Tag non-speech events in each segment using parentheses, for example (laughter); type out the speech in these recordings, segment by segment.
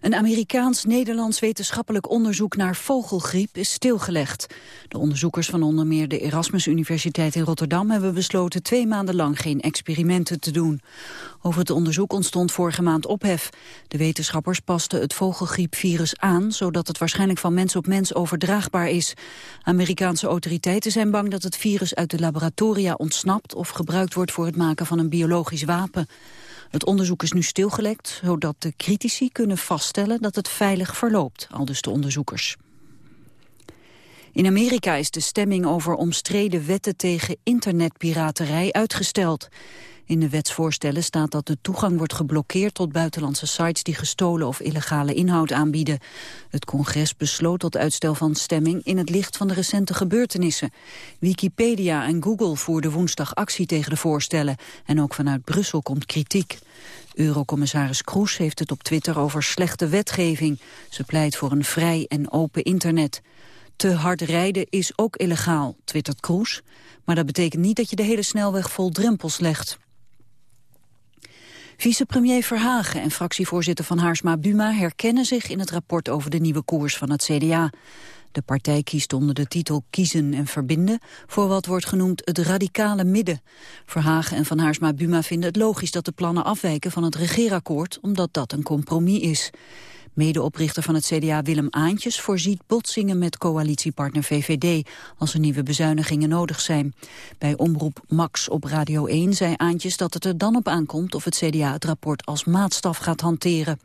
Een Amerikaans-Nederlands wetenschappelijk onderzoek naar vogelgriep is stilgelegd. De onderzoekers van onder meer de Erasmus Universiteit in Rotterdam hebben besloten twee maanden lang geen experimenten te doen. Over het onderzoek ontstond vorige maand ophef. De wetenschappers pasten het vogelgriepvirus aan, zodat het waarschijnlijk van mens op mens overdraagbaar is. Amerikaanse autoriteiten zijn bang dat het virus uit de laboratoria ontsnapt of gebruikt wordt voor het maken van een biologisch wapen. Het onderzoek is nu stilgelegd, zodat de critici kunnen vaststellen dat het veilig verloopt, aldus de onderzoekers. In Amerika is de stemming over omstreden wetten tegen internetpiraterij uitgesteld. In de wetsvoorstellen staat dat de toegang wordt geblokkeerd tot buitenlandse sites die gestolen of illegale inhoud aanbieden. Het congres besloot tot uitstel van stemming in het licht van de recente gebeurtenissen. Wikipedia en Google voerden woensdag actie tegen de voorstellen en ook vanuit Brussel komt kritiek. Eurocommissaris Kroes heeft het op Twitter over slechte wetgeving. Ze pleit voor een vrij en open internet. Te hard rijden is ook illegaal, twittert Kroes. Maar dat betekent niet dat je de hele snelweg vol drempels legt. Vicepremier Verhagen en fractievoorzitter van Haarsma Buma herkennen zich in het rapport over de nieuwe koers van het CDA. De partij kiest onder de titel Kiezen en Verbinden voor wat wordt genoemd het radicale midden. Verhagen en Van Haarsma Buma vinden het logisch dat de plannen afwijken van het regeerakkoord, omdat dat een compromis is. Medeoprichter van het CDA Willem Aantjes voorziet botsingen met coalitiepartner VVD als er nieuwe bezuinigingen nodig zijn. Bij omroep Max op Radio 1 zei Aantjes dat het er dan op aankomt of het CDA het rapport als maatstaf gaat hanteren.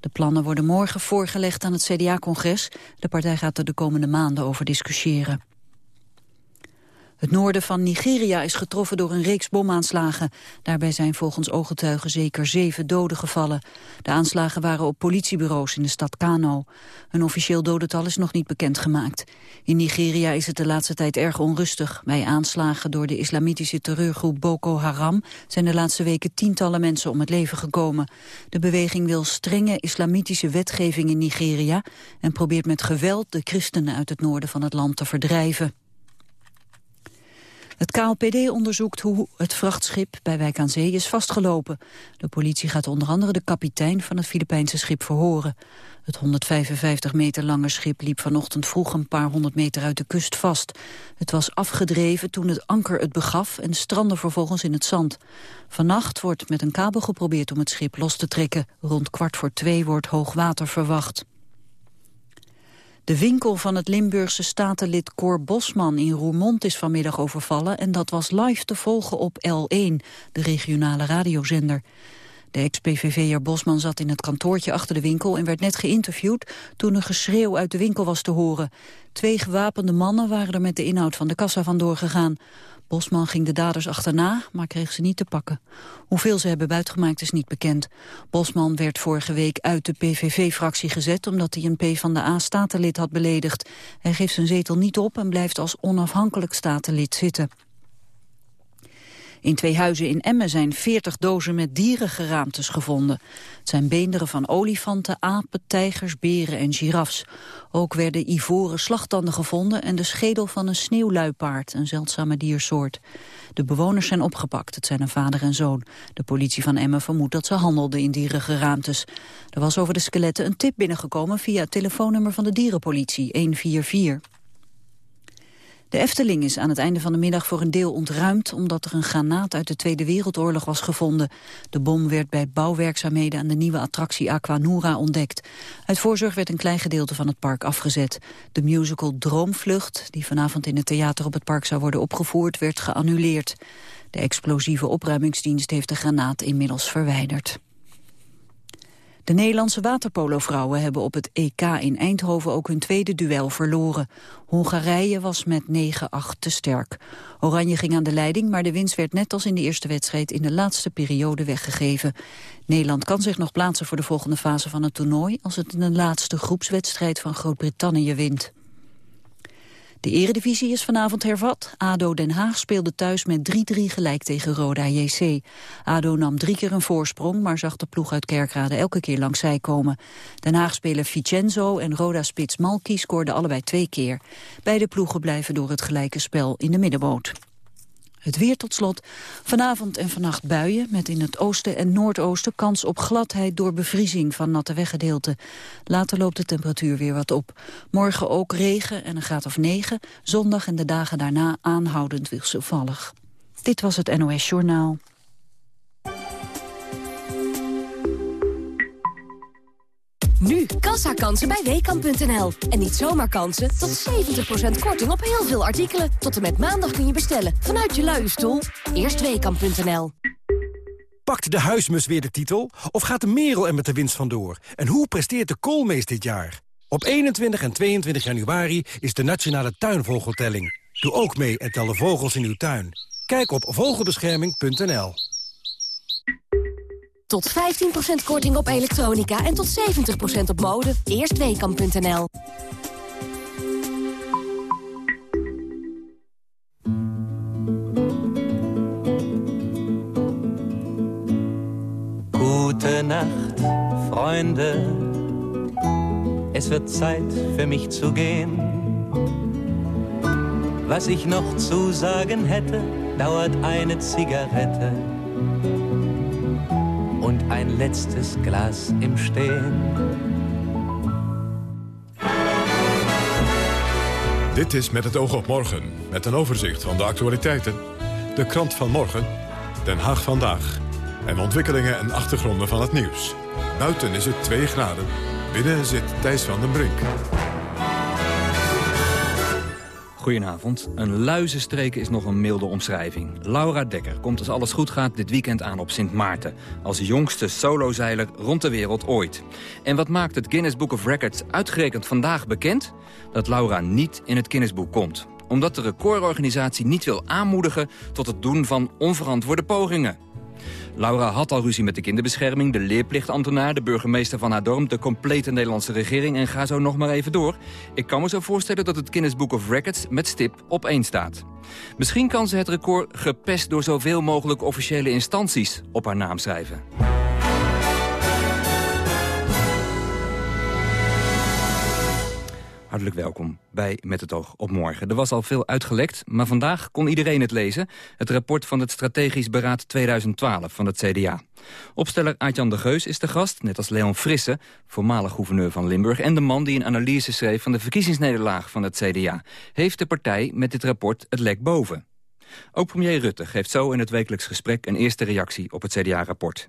De plannen worden morgen voorgelegd aan het CDA-congres. De partij gaat er de komende maanden over discussiëren. Het noorden van Nigeria is getroffen door een reeks bomaanslagen. Daarbij zijn volgens ooggetuigen zeker zeven doden gevallen. De aanslagen waren op politiebureaus in de stad Kano. Een officieel dodental is nog niet bekendgemaakt. In Nigeria is het de laatste tijd erg onrustig. Bij aanslagen door de islamitische terreurgroep Boko Haram... zijn de laatste weken tientallen mensen om het leven gekomen. De beweging wil strenge islamitische wetgeving in Nigeria... en probeert met geweld de christenen uit het noorden van het land te verdrijven. Het KLPD onderzoekt hoe het vrachtschip bij Wijk aan Zee is vastgelopen. De politie gaat onder andere de kapitein van het Filipijnse schip verhoren. Het 155 meter lange schip liep vanochtend vroeg een paar honderd meter uit de kust vast. Het was afgedreven toen het anker het begaf en strandde vervolgens in het zand. Vannacht wordt met een kabel geprobeerd om het schip los te trekken. Rond kwart voor twee wordt hoogwater verwacht. De winkel van het Limburgse statenlid Cor Bosman in Roermond is vanmiddag overvallen en dat was live te volgen op L1, de regionale radiozender. De ex-PVV'er Bosman zat in het kantoortje achter de winkel en werd net geïnterviewd toen een geschreeuw uit de winkel was te horen. Twee gewapende mannen waren er met de inhoud van de kassa vandoor gegaan. Bosman ging de daders achterna, maar kreeg ze niet te pakken. Hoeveel ze hebben buitgemaakt is niet bekend. Bosman werd vorige week uit de PVV-fractie gezet... omdat hij een PvdA-statenlid had beledigd. Hij geeft zijn zetel niet op en blijft als onafhankelijk statenlid zitten. In twee huizen in Emmen zijn 40 dozen met dierengeraamtes gevonden. Het zijn beenderen van olifanten, apen, tijgers, beren en girafs. Ook werden ivoren slagtanden gevonden en de schedel van een sneeuwluipaard, een zeldzame diersoort. De bewoners zijn opgepakt, het zijn een vader en zoon. De politie van Emmen vermoedt dat ze handelden in dierengeraamtes. Er was over de skeletten een tip binnengekomen via het telefoonnummer van de dierenpolitie 144. De Efteling is aan het einde van de middag voor een deel ontruimd... omdat er een granaat uit de Tweede Wereldoorlog was gevonden. De bom werd bij bouwwerkzaamheden aan de nieuwe attractie Aquanura ontdekt. Uit voorzorg werd een klein gedeelte van het park afgezet. De musical Droomvlucht, die vanavond in het theater op het park zou worden opgevoerd... werd geannuleerd. De explosieve opruimingsdienst heeft de granaat inmiddels verwijderd. De Nederlandse waterpolovrouwen hebben op het EK in Eindhoven ook hun tweede duel verloren. Hongarije was met 9-8 te sterk. Oranje ging aan de leiding, maar de winst werd net als in de eerste wedstrijd in de laatste periode weggegeven. Nederland kan zich nog plaatsen voor de volgende fase van het toernooi als het in de laatste groepswedstrijd van Groot-Brittannië wint. De eredivisie is vanavond hervat. ADO Den Haag speelde thuis met 3-3 gelijk tegen Roda JC. ADO nam drie keer een voorsprong, maar zag de ploeg uit Kerkrade elke keer langs zij komen. Den Haag spelen Vicenzo en Roda-spits Malki scoorden allebei twee keer. Beide ploegen blijven door het gelijke spel in de middenboot. Het weer tot slot. Vanavond en vannacht buien met in het oosten en noordoosten kans op gladheid door bevriezing van natte weggedeelten. Later loopt de temperatuur weer wat op. Morgen ook regen en een graad of 9. Zondag en de dagen daarna aanhoudend wisselvallig. Dit was het NOS Journaal. Nu kassakansen bij Weekamp.nl. En niet zomaar kansen, tot 70% korting op heel veel artikelen. Tot en met maandag kun je bestellen vanuit je luie stoel. Eerst Weekamp.nl. Pakt de huismus weer de titel? Of gaat de merel er met de winst vandoor? En hoe presteert de koolmees dit jaar? Op 21 en 22 januari is de Nationale Tuinvogeltelling. Doe ook mee en tel de vogels in uw tuin. Kijk op vogelbescherming.nl. Tot 15% korting op elektronica en tot 70% op mode. Eerstweekam.nl Gute Nacht, Freunde. Es wird Zeit für mich zu gehen. Was ich noch zu sagen hätte, dauert eine Zigarette und ein Glas im Stehen. Dit is Met het oog op morgen, met een overzicht van de actualiteiten. De krant van morgen, Den Haag vandaag. En ontwikkelingen en achtergronden van het nieuws. Buiten is het 2 graden, binnen zit Thijs van den Brink. Goedenavond. Een luizenstreek is nog een milde omschrijving. Laura Dekker komt als alles goed gaat dit weekend aan op Sint Maarten. Als jongste solozeiler rond de wereld ooit. En wat maakt het Guinness Book of Records uitgerekend vandaag bekend? Dat Laura niet in het Guinnessboek komt. Omdat de recordorganisatie niet wil aanmoedigen tot het doen van onverantwoorde pogingen. Laura had al ruzie met de kinderbescherming, de leerplichtambtenaar... de burgemeester van haar dorp, de complete Nederlandse regering... en ga zo nog maar even door. Ik kan me zo voorstellen dat het Guinness Book of Records met stip op één staat. Misschien kan ze het record gepest door zoveel mogelijk officiële instanties op haar naam schrijven. Hartelijk welkom bij Met het Oog op Morgen. Er was al veel uitgelekt, maar vandaag kon iedereen het lezen. Het rapport van het Strategisch Beraad 2012 van het CDA. Opsteller Aartjan de Geus is de gast, net als Leon Frisse... voormalig gouverneur van Limburg... en de man die een analyse schreef van de verkiezingsnederlaag van het CDA. Heeft de partij met dit rapport het lek boven? Ook premier Rutte geeft zo in het wekelijks gesprek... een eerste reactie op het CDA-rapport.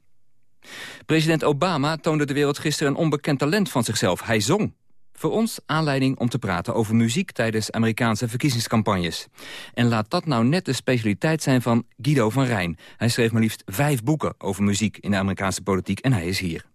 President Obama toonde de wereld gisteren een onbekend talent van zichzelf. Hij zong. Voor ons aanleiding om te praten over muziek tijdens Amerikaanse verkiezingscampagnes. En laat dat nou net de specialiteit zijn van Guido van Rijn. Hij schreef maar liefst vijf boeken over muziek in de Amerikaanse politiek en hij is hier.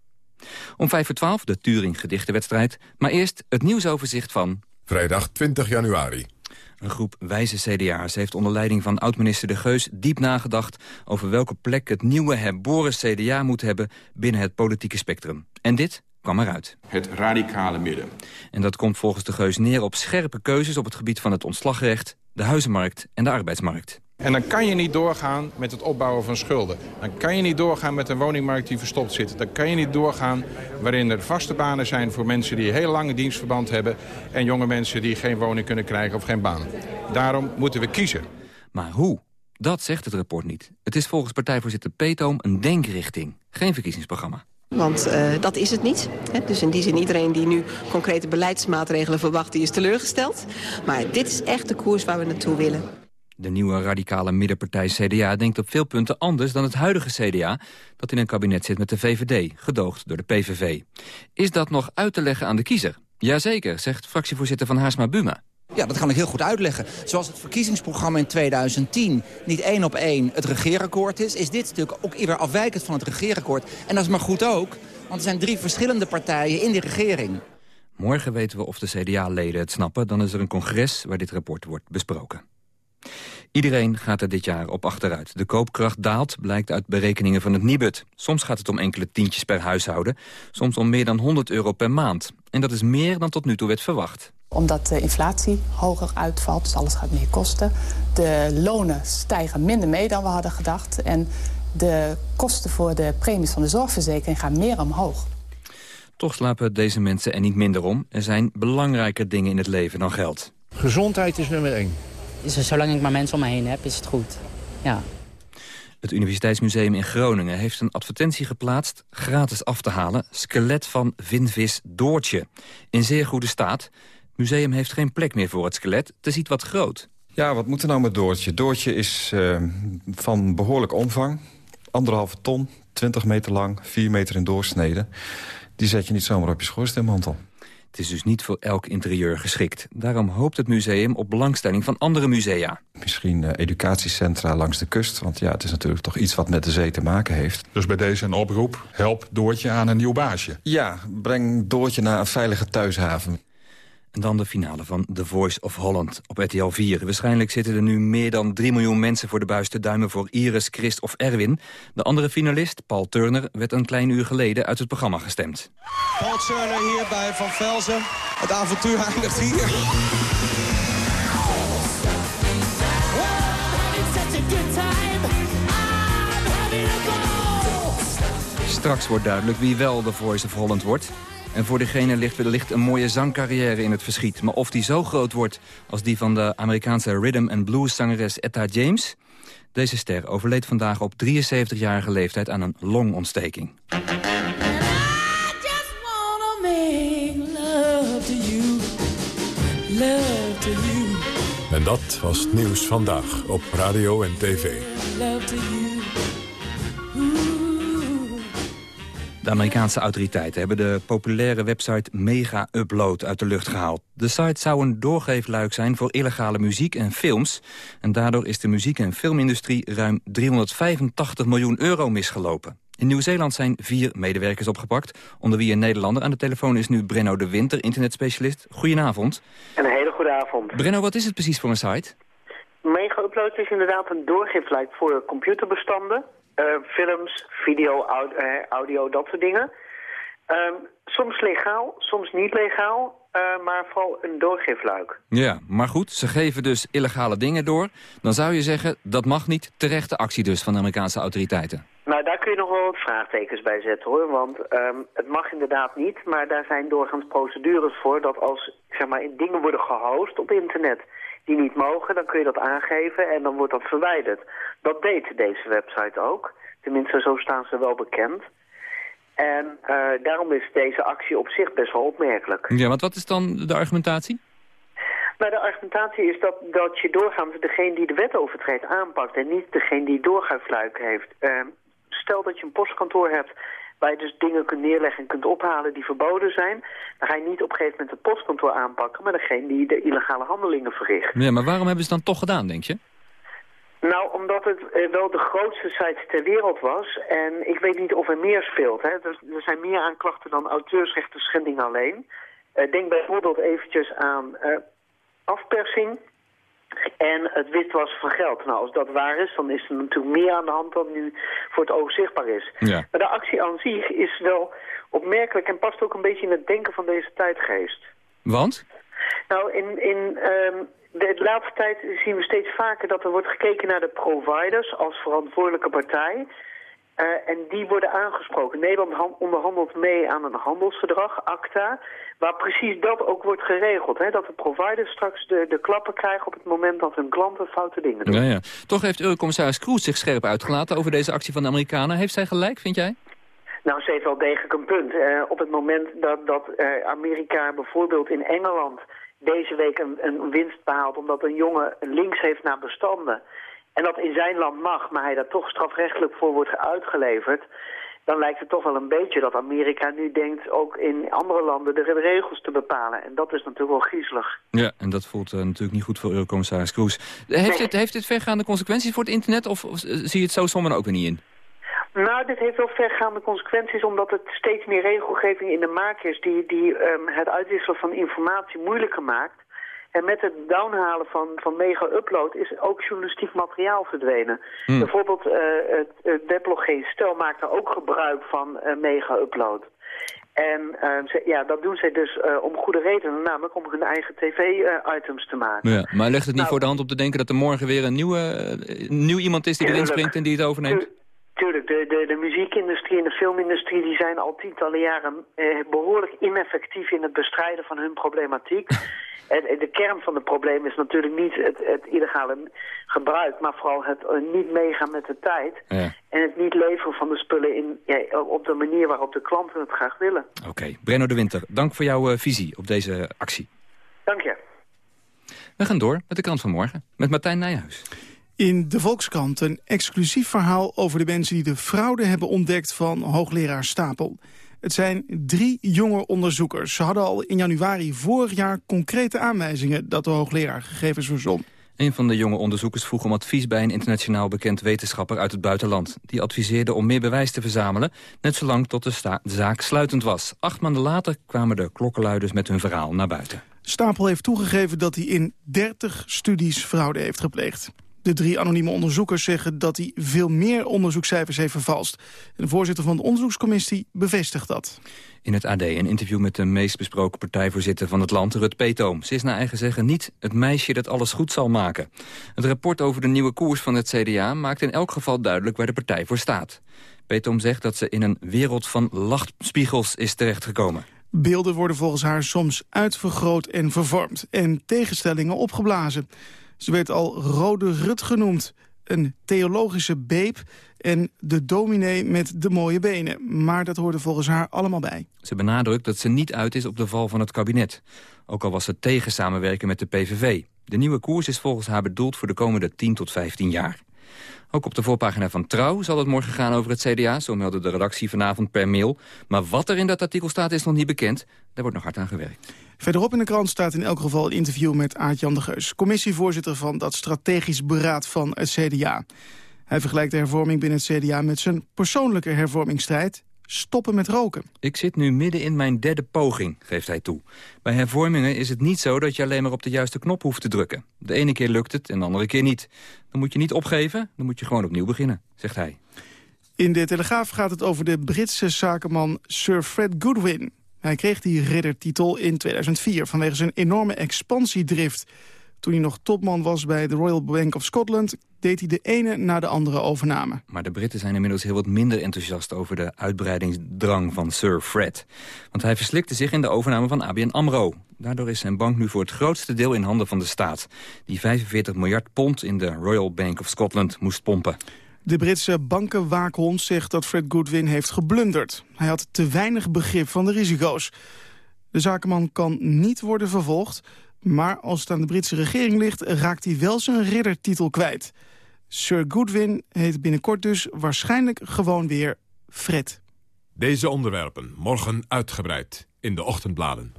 Om vijf voor twaalf de Turing gedichtenwedstrijd. Maar eerst het nieuwsoverzicht van... Vrijdag 20 januari. Een groep wijze CDA's heeft onder leiding van oud-minister De Geus diep nagedacht over welke plek het nieuwe herboren CDA moet hebben binnen het politieke spectrum. En dit kwam eruit. Het radicale midden. En dat komt volgens de Geus neer op scherpe keuzes op het gebied van het ontslagrecht, de huizenmarkt en de arbeidsmarkt. En dan kan je niet doorgaan met het opbouwen van schulden. Dan kan je niet doorgaan met een woningmarkt die verstopt zit. Dan kan je niet doorgaan waarin er vaste banen zijn voor mensen die heel lange dienstverband hebben... en jonge mensen die geen woning kunnen krijgen of geen baan. Daarom moeten we kiezen. Maar hoe? Dat zegt het rapport niet. Het is volgens partijvoorzitter Peetoom een denkrichting, geen verkiezingsprogramma. Want uh, dat is het niet. Hè? Dus in die zin iedereen die nu concrete beleidsmaatregelen verwacht... die is teleurgesteld. Maar dit is echt de koers waar we naartoe willen. De nieuwe radicale middenpartij CDA denkt op veel punten anders dan het huidige CDA... dat in een kabinet zit met de VVD, gedoogd door de PVV. Is dat nog uit te leggen aan de kiezer? Jazeker, zegt fractievoorzitter van Haarsma Buma. Ja, dat kan ik heel goed uitleggen. Zoals het verkiezingsprogramma in 2010 niet één op één het regeerakkoord is... is dit natuurlijk ook weer afwijkend van het regeerakkoord. En dat is maar goed ook, want er zijn drie verschillende partijen in die regering. Morgen weten we of de CDA-leden het snappen. Dan is er een congres waar dit rapport wordt besproken. Iedereen gaat er dit jaar op achteruit. De koopkracht daalt, blijkt uit berekeningen van het Nibud. Soms gaat het om enkele tientjes per huishouden, soms om meer dan 100 euro per maand. En dat is meer dan tot nu toe werd verwacht omdat de inflatie hoger uitvalt, dus alles gaat meer kosten. De lonen stijgen minder mee dan we hadden gedacht. En de kosten voor de premies van de zorgverzekering gaan meer omhoog. Toch slapen deze mensen er niet minder om. Er zijn belangrijker dingen in het leven dan geld. Gezondheid is nummer één. Dus zolang ik maar mensen om me heen heb, is het goed. Ja. Het Universiteitsmuseum in Groningen heeft een advertentie geplaatst... gratis af te halen, skelet van vinvis Doortje. In zeer goede staat. Het museum heeft geen plek meer voor het skelet. Het is iets wat groot. Ja, wat moet er nou met Doortje? Doortje is uh, van behoorlijk omvang. Anderhalve ton, 20 meter lang, 4 meter in doorsnede. Die zet je niet zomaar op je schoorsteenmantel. Het is dus niet voor elk interieur geschikt. Daarom hoopt het museum op belangstelling van andere musea. Misschien uh, educatiecentra langs de kust. Want ja, het is natuurlijk toch iets wat met de zee te maken heeft. Dus bij deze een oproep, help Doortje aan een nieuw baasje. Ja, breng Doortje naar een veilige thuishaven. En dan de finale van The Voice of Holland op RTL 4. Waarschijnlijk zitten er nu meer dan 3 miljoen mensen voor de buis te duimen voor Iris, Christ of Erwin. De andere finalist, Paul Turner, werd een klein uur geleden uit het programma gestemd. Paul Turner hier bij Van Velzen. Het avontuur eindigt hier. Straks wordt duidelijk wie wel The Voice of Holland wordt. En voor degene ligt wellicht een mooie zangcarrière in het verschiet. Maar of die zo groot wordt als die van de Amerikaanse rhythm and blues zangeres Etta James... Deze ster overleed vandaag op 73-jarige leeftijd aan een longontsteking. En dat was het nieuws vandaag op radio en tv. De Amerikaanse autoriteiten hebben de populaire website Mega Upload uit de lucht gehaald. De site zou een doorgeefluik zijn voor illegale muziek en films. En daardoor is de muziek- en filmindustrie ruim 385 miljoen euro misgelopen. In Nieuw-Zeeland zijn vier medewerkers opgepakt, onder wie een Nederlander. Aan de telefoon is nu Brenno de Winter, internetspecialist. Goedenavond. Een hele goede avond. Brenno, wat is het precies voor een site? Mega Upload is inderdaad een doorgeefluik voor computerbestanden. Uh, films, video, audio, uh, audio, dat soort dingen. Uh, soms legaal, soms niet legaal, eh, maar vooral een doorgeefluik. Ja, maar goed, ze geven dus illegale dingen door. Dan zou je zeggen, dat mag niet. Terechte actie dus van de Amerikaanse autoriteiten. Nou, daar kun je nog wel wat vraagtekens bij zetten, hoor. Want um, het mag inderdaad niet, maar daar zijn doorgaans procedures voor... dat als zeg maar, dingen worden gehost op internet die niet mogen, dan kun je dat aangeven en dan wordt dat verwijderd. Dat deed deze website ook. Tenminste, zo staan ze wel bekend. En uh, daarom is deze actie op zich best wel opmerkelijk. Ja, want wat is dan de argumentatie? Nou, de argumentatie is dat, dat je doorgaans degene die de wet overtreedt aanpakt... en niet degene die doorgaafluik heeft. Uh, stel dat je een postkantoor hebt waar je dus dingen kunt neerleggen en kunt ophalen die verboden zijn. Dan ga je niet op een gegeven moment het postkantoor aanpakken, maar degene die de illegale handelingen verricht. Ja, maar waarom hebben ze dan toch gedaan, denk je? Nou, omdat het uh, wel de grootste site ter wereld was. En ik weet niet of er meer speelt. Hè. Er, er zijn meer aanklachten dan auteursrechten schending alleen. Uh, denk bijvoorbeeld eventjes aan uh, afpersing en het witwassen van geld. Nou, als dat waar is, dan is er natuurlijk meer aan de hand dan nu voor het oog zichtbaar is. Ja. Maar de actie aan zich is wel opmerkelijk en past ook een beetje in het denken van deze tijdgeest. Want? Nou, in, in um, de laatste tijd zien we steeds vaker dat er wordt gekeken naar de providers als verantwoordelijke partij. Uh, en die worden aangesproken. Nederland onderhandelt mee aan een handelsverdrag, ACTA, waar precies dat ook wordt geregeld. Hè? Dat de providers straks de, de klappen krijgen op het moment dat hun klanten foute dingen doen. Ja, ja. Toch heeft Eurocommissaris Kroes zich scherp uitgelaten over deze actie van de Amerikanen. Heeft zij gelijk, vind jij? Nou, ze heeft wel degelijk een punt. Uh, op het moment dat, dat uh, Amerika bijvoorbeeld in Engeland deze week een, een winst behaalt... omdat een jongen links heeft naar bestanden... en dat in zijn land mag, maar hij daar toch strafrechtelijk voor wordt uitgeleverd... dan lijkt het toch wel een beetje dat Amerika nu denkt... ook in andere landen de regels te bepalen. En dat is natuurlijk wel griezelig. Ja, en dat voelt uh, natuurlijk niet goed voor Eurocommissaris Kroes. Heeft, nee. dit, heeft dit vergaande consequenties voor het internet... of, of zie je het zo sommer ook weer niet in? Nou, dit heeft wel vergaande consequenties omdat het steeds meer regelgeving in de maak is die, die um, het uitwisselen van informatie moeilijker maakt. En met het downhalen van, van mega-upload is ook journalistiek materiaal verdwenen. Hmm. Bijvoorbeeld uh, het, het weblog Stel maakt er ook gebruik van uh, mega-upload. En uh, ze, ja, dat doen zij dus uh, om goede redenen, namelijk om hun eigen tv-items uh, te maken. Ja, maar legt het niet nou, voor de hand op te denken dat er morgen weer een nieuwe, nieuw iemand is die erin springt en die het overneemt? Tuurlijk, de, de, de muziekindustrie en de filmindustrie die zijn al tientallen jaren eh, behoorlijk ineffectief in het bestrijden van hun problematiek. (laughs) En de kern van het probleem is natuurlijk niet het, het illegale gebruik, maar vooral het eh, niet meegaan met de tijd. Ja. En het niet leveren van de spullen in, ja, op de manier waarop de klanten het graag willen. Oké, Brenno de Winter, dank voor jouw eh, visie op deze actie. Dank je. We gaan door met de krant van morgen, met Martijn Nijhuis. In de Volkskrant een exclusief verhaal over de mensen die de fraude hebben ontdekt van hoogleraar Stapel. Het zijn drie jonge onderzoekers. Ze hadden al in januari vorig jaar concrete aanwijzingen dat de hoogleraar gegevens verzon. Een van de jonge onderzoekers vroeg om advies bij een internationaal bekend wetenschapper uit het buitenland. Die adviseerde om meer bewijs te verzamelen, net zolang tot de, zaak sluitend was. Acht maanden later kwamen de klokkenluiders met hun verhaal naar buiten. Stapel heeft toegegeven dat hij in 30 studies fraude heeft gepleegd. De drie anonieme onderzoekers zeggen dat hij veel meer onderzoekscijfers heeft vervalst. De voorzitter van de onderzoekscommissie bevestigt dat. In het AD een interview met de meest besproken partijvoorzitter van het land, Rut Peetoom. Ze is naar eigen zeggen niet het meisje dat alles goed zal maken. Het rapport over de nieuwe koers van het CDA maakt in elk geval duidelijk waar de partij voor staat. Peetoom zegt dat ze in een wereld van lachspiegels is terechtgekomen. Beelden worden volgens haar soms uitvergroot en vervormd. En tegenstellingen opgeblazen. Ze werd al Rode Rut genoemd. Een theologische beep en de dominee met de mooie benen. Maar dat hoorde volgens haar allemaal bij. Ze benadrukt dat ze niet uit is op de val van het kabinet. Ook al was ze tegen samenwerken met de PVV. De nieuwe koers is volgens haar bedoeld voor de komende 10 tot 15 jaar. Ook op de voorpagina van Trouw zal het morgen gaan over het CDA. Zo meldde de redactie vanavond per mail. Maar wat er in dat artikel staat is nog niet bekend. Daar wordt nog hard aan gewerkt. Verderop in de krant staat in elk geval een interview met Aart-Jan de Geus... commissievoorzitter van dat strategisch beraad van het CDA. Hij vergelijkt de hervorming binnen het CDA met zijn persoonlijke hervormingsstrijd... stoppen met roken. Ik zit nu midden in mijn derde poging, geeft hij toe. Bij hervormingen is het niet zo dat je alleen maar op de juiste knop hoeft te drukken. De ene keer lukt het en de andere keer niet. Dan moet je niet opgeven, dan moet je gewoon opnieuw beginnen, zegt hij. In de Telegraaf gaat het over de Britse zakenman Sir Fred Goodwin. Hij kreeg die riddertitel in 2004 vanwege zijn enorme expansiedrift. Toen hij nog topman was bij de Royal Bank of Scotland... deed hij de ene na de andere overname. Maar de Britten zijn inmiddels heel wat minder enthousiast over de uitbreidingsdrang van Sir Fred. Want hij verslikte zich in de overname van ABN AMRO. Daardoor is zijn bank nu voor het grootste deel in handen van de staat. Die 45 miljard pond in de Royal Bank of Scotland moest pompen. De Britse bankenwaakhond zegt dat Fred Goodwin heeft geblunderd. Hij had te weinig begrip van de risico's. De zakenman kan niet worden vervolgd... maar als het aan de Britse regering ligt... raakt hij wel zijn riddertitel kwijt. Sir Goodwin heet binnenkort dus waarschijnlijk gewoon weer Fred. Deze onderwerpen morgen uitgebreid in de ochtendbladen.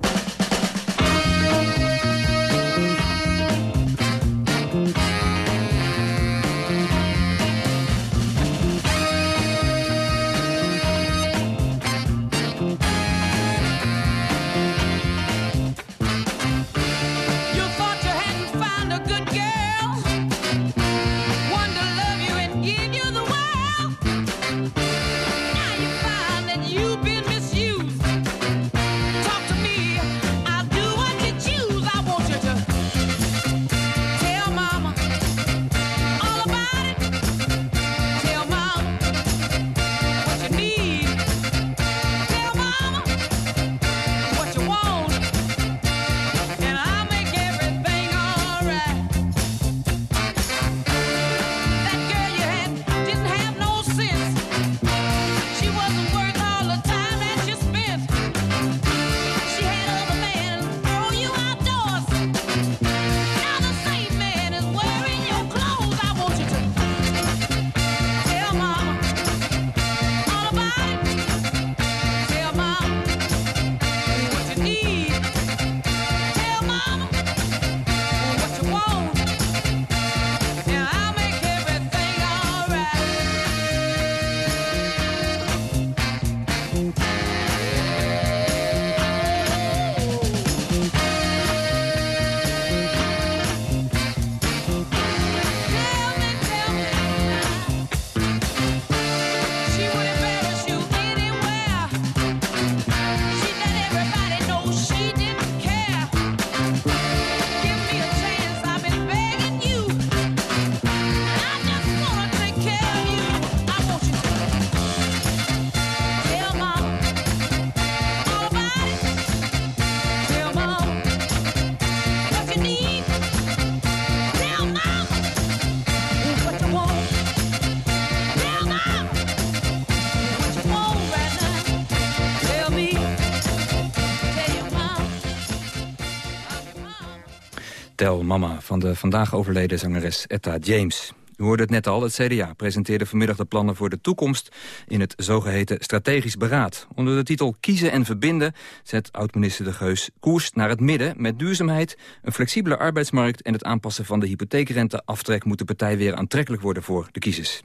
Mama van de vandaag overleden zangeres Etta James. U hoorde het net al, het CDA presenteerde vanmiddag de plannen voor de toekomst in het zogeheten strategisch beraad. Onder de titel Kiezen en Verbinden zet oud-minister De Geus koers naar het midden met duurzaamheid, een flexibele arbeidsmarkt en het aanpassen van de hypotheekrenteaftrek moet de partij weer aantrekkelijk worden voor de kiezers.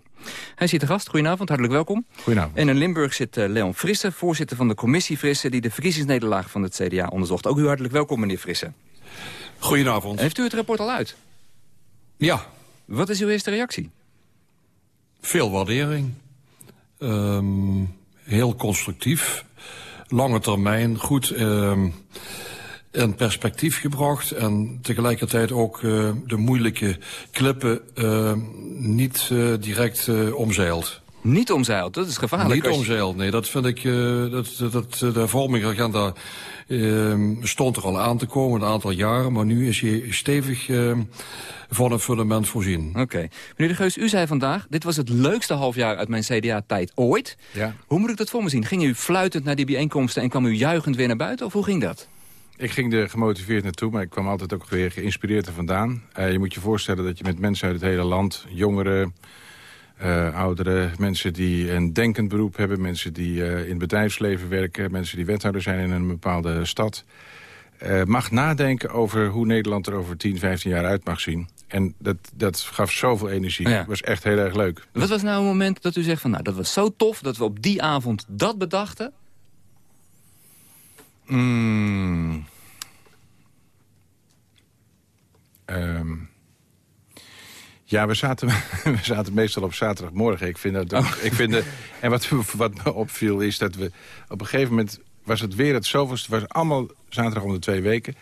Hij zit te gast. Goedenavond, hartelijk welkom. Goedenavond. En in Limburg zit eh, Leon Frisse, voorzitter van de commissie Frisse... die de verkiezingsnederlaag van het CDA onderzocht. Ook u hartelijk welkom, meneer Frisse. Goedenavond. Heeft u het rapport al uit? Ja. Wat is uw eerste reactie? Veel waardering. Ehm, heel constructief. Lange termijn, goed ehm, in perspectief gebracht. En tegelijkertijd ook eh, de moeilijke klippen ehm, niet eh, direct eh, omzeild. Niet omzeild, dat is gevaarlijk. Niet omzeild, nee. Dat vind ik, dat, dat, de hervormingsagenda ehm, stond er al aan te komen, een aantal jaren. Maar nu is hij stevig ehm, van een fundament voorzien. Oké. Meneer De Geus, u zei vandaag... dit was het leukste halfjaar uit mijn CDA-tijd ooit. Ja. Hoe moet ik dat voor me zien? Ging u fluitend naar die bijeenkomsten en kwam u juichend weer naar buiten? Of hoe ging dat? Ik ging er gemotiveerd naartoe, maar ik kwam altijd ook weer geïnspireerd er vandaan. Eh, je moet je voorstellen dat je met mensen uit het hele land, jongeren, ouderen, mensen die een denkend beroep hebben, mensen die eh, in het bedrijfsleven werken, mensen die wethouder zijn in een bepaalde stad, eh, mag nadenken over hoe Nederland er over 10, 15 jaar uit mag zien. En dat, dat gaf zoveel energie. Ja. Het was echt heel erg leuk. Wat was nou een moment dat u zegt van... nou, dat was zo tof dat we op die avond dat bedachten? Mm. Ehm. Ja, we zaten, (laughs) we zaten meestal op zaterdagmorgen. Ik vind dat ook, ik vind de, en wat, wat me opviel is dat we op een gegeven moment... was het weer het zoveelste, het was allemaal zaterdag om de twee weken.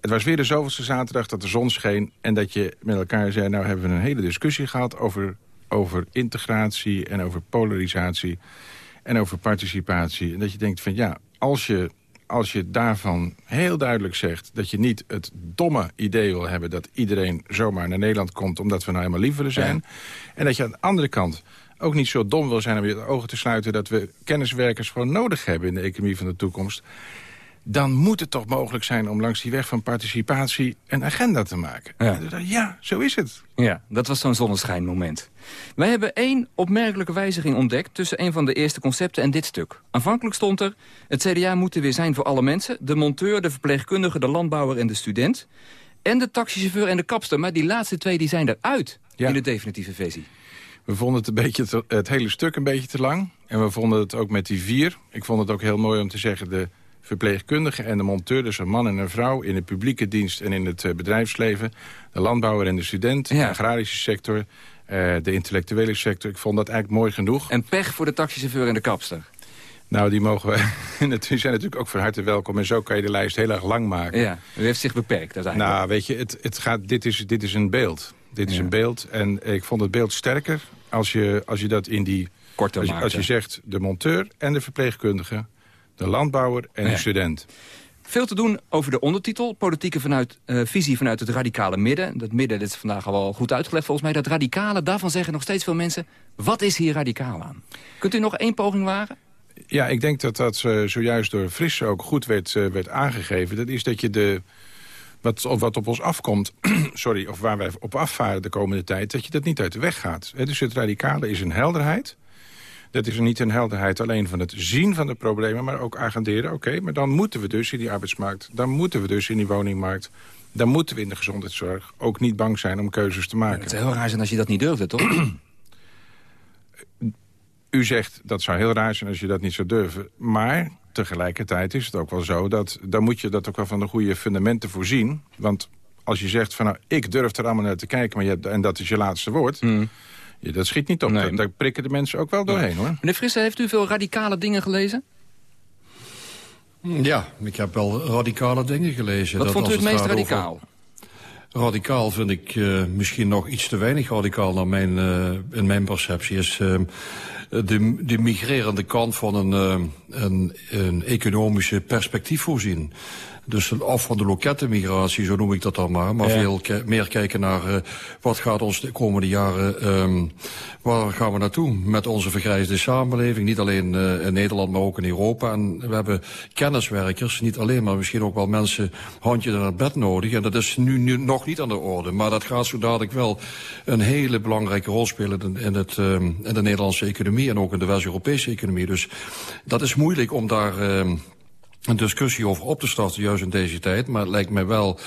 Het was weer de zoveelste zaterdag dat de zon scheen... en dat je met elkaar zei, nou hebben we een hele discussie gehad... over, over integratie en over polarisatie en over participatie. En dat je denkt van ja, als je, als je daarvan heel duidelijk zegt... dat je niet het domme idee wil hebben dat iedereen zomaar naar Nederland komt... omdat we nou helemaal lief willen zijn. En dat je aan de andere kant ook niet zo dom wil zijn om je ogen te sluiten... dat we kenniswerkers gewoon nodig hebben in de economie van de toekomst dan moet het toch mogelijk zijn om langs die weg van participatie een agenda te maken. Ja. Zo is het. Ja, dat was zo'n zonneschijnmoment. Wij hebben één opmerkelijke wijziging ontdekt... tussen een van de eerste concepten en dit stuk. Aanvankelijk stond er... het CDA moet er weer zijn voor alle mensen. De monteur, de verpleegkundige, de landbouwer en de student. En de taxichauffeur en de kapster. Maar die laatste twee die zijn eruit Ja. in de definitieve versie. We vonden het, een beetje te- het hele stuk een beetje te lang. En we vonden het ook met die vier. Ik vond het ook heel mooi om te zeggen... de verpleegkundige en de monteur, dus een man en een vrouw... in de publieke dienst en in het eh, bedrijfsleven. De landbouwer en de student, de agrarische sector... eh, de intellectuele sector. Ik vond dat eigenlijk mooi genoeg. En pech voor de taxichauffeur en de kapster. Nou, die mogen we... (laughs) die zijn natuurlijk ook van harte welkom. En zo kan je de lijst heel erg lang maken. Ja, u heeft zich beperkt uiteindelijk. Nou, weet je, het, het gaat, dit, is, dit is een beeld. Dit is Ja. een beeld. En ik vond het beeld sterker als je, als je dat in die... Korter als, je- als je maakte. zegt de monteur en de verpleegkundige... de landbouwer en Ja. de student. Veel te doen over de ondertitel. Politieke vanuit, eh, visie vanuit het radicale midden. Dat midden dat is vandaag al wel goed uitgelegd volgens mij. Dat radicale, daarvan zeggen nog steeds veel mensen... wat is hier radicaal aan? Kunt u nog één poging wagen? Ja, ik denk dat dat eh, zojuist door Frisse ook goed werd, eh, werd aangegeven. Dat is dat je de... Wat, wat op ons afkomt, (clears throat) sorry, of waar wij op afvaren de komende tijd... dat je dat niet uit de weg gaat. Dus het radicale is een helderheid. Dat is niet een helderheid alleen van het zien van de problemen... maar ook agenderen, oké, maar dan moeten we dus in die arbeidsmarkt... dan moeten we dus in die woningmarkt... dan moeten we in de gezondheidszorg ook niet bang zijn om keuzes te maken. Het zou heel raar zijn als je dat niet durfde, toch? (clears throat) U zegt dat zou heel raar zijn als je dat niet zou durven. Maar tegelijkertijd is het ook wel zo dat... dan moet je dat ook wel van de goede fundamenten voorzien. Want als je zegt van nou, ik durf er allemaal naar te kijken... Maar je hebt, en dat is je laatste woord... Ja, dat schiet niet op. Daar, daar prikken de mensen ook wel doorheen, hoor. Meneer Frisse, heeft u veel radicale dingen gelezen? Ja, ik heb wel radicale dingen gelezen. Wat Dat vond u het meest over- radicaal? Radicaal vind ik eh, misschien nog iets te weinig radicaal naar mijn, eh, in mijn perceptie. Is eh, de, de migrerende kant van een, een, een economische perspectief voorzien. Dus een af van de lokettenmigratie, zo noem ik dat dan maar. Maar Ja. veel meer kijken naar eh, wat gaat ons de komende jaren... ehm, waar gaan we naartoe met onze vergrijsde samenleving? Niet alleen eh, in Nederland, maar ook in Europa. En we hebben kenniswerkers, niet alleen, maar misschien ook wel mensen... handje naar het bed nodig. En dat is nu, nu nog niet aan de orde. Maar dat gaat zo dadelijk wel een hele belangrijke rol spelen... in, in het, ehm, in de Nederlandse economie en ook in de West-Europese economie. Dus dat is moeilijk om daar... ehm, een discussie over op te starten, juist in deze tijd. Maar het lijkt mij wel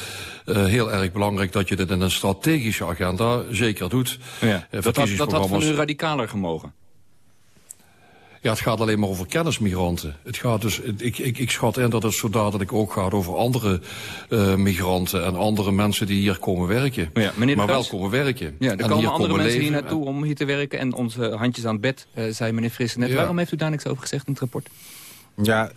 eh, heel erg belangrijk dat je dit in een strategische agenda zeker doet. Ja, Eh, dat, had, dat had van u radicaler gemogen. Ja, het gaat alleen maar over kennismigranten. Het gaat dus, ik, ik, ik schat in dat het zo dadelijk ook gaat over andere eh, migranten en andere mensen die hier komen werken. Ja, maar wel komen werken. Ja, er En komen hier andere mensen hier naartoe om hier te werken... en onze handjes aan het bed, eh, zei meneer Frissen net. Ja. Waarom heeft u daar niks over gezegd in het rapport? Ja,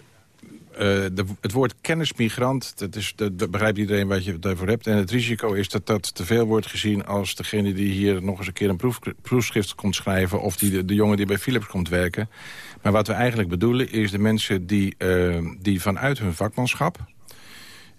de, het woord kennismigrant, dat, is, dat, begrijpt iedereen wat je daarvoor hebt. En het risico is dat dat te veel wordt gezien als degene die hier nog eens een keer een proef, proefschrift komt schrijven... of die, de, de jongen die bij Philips komt werken. Maar wat we eigenlijk bedoelen is de mensen die, eh, die vanuit hun vakmanschap...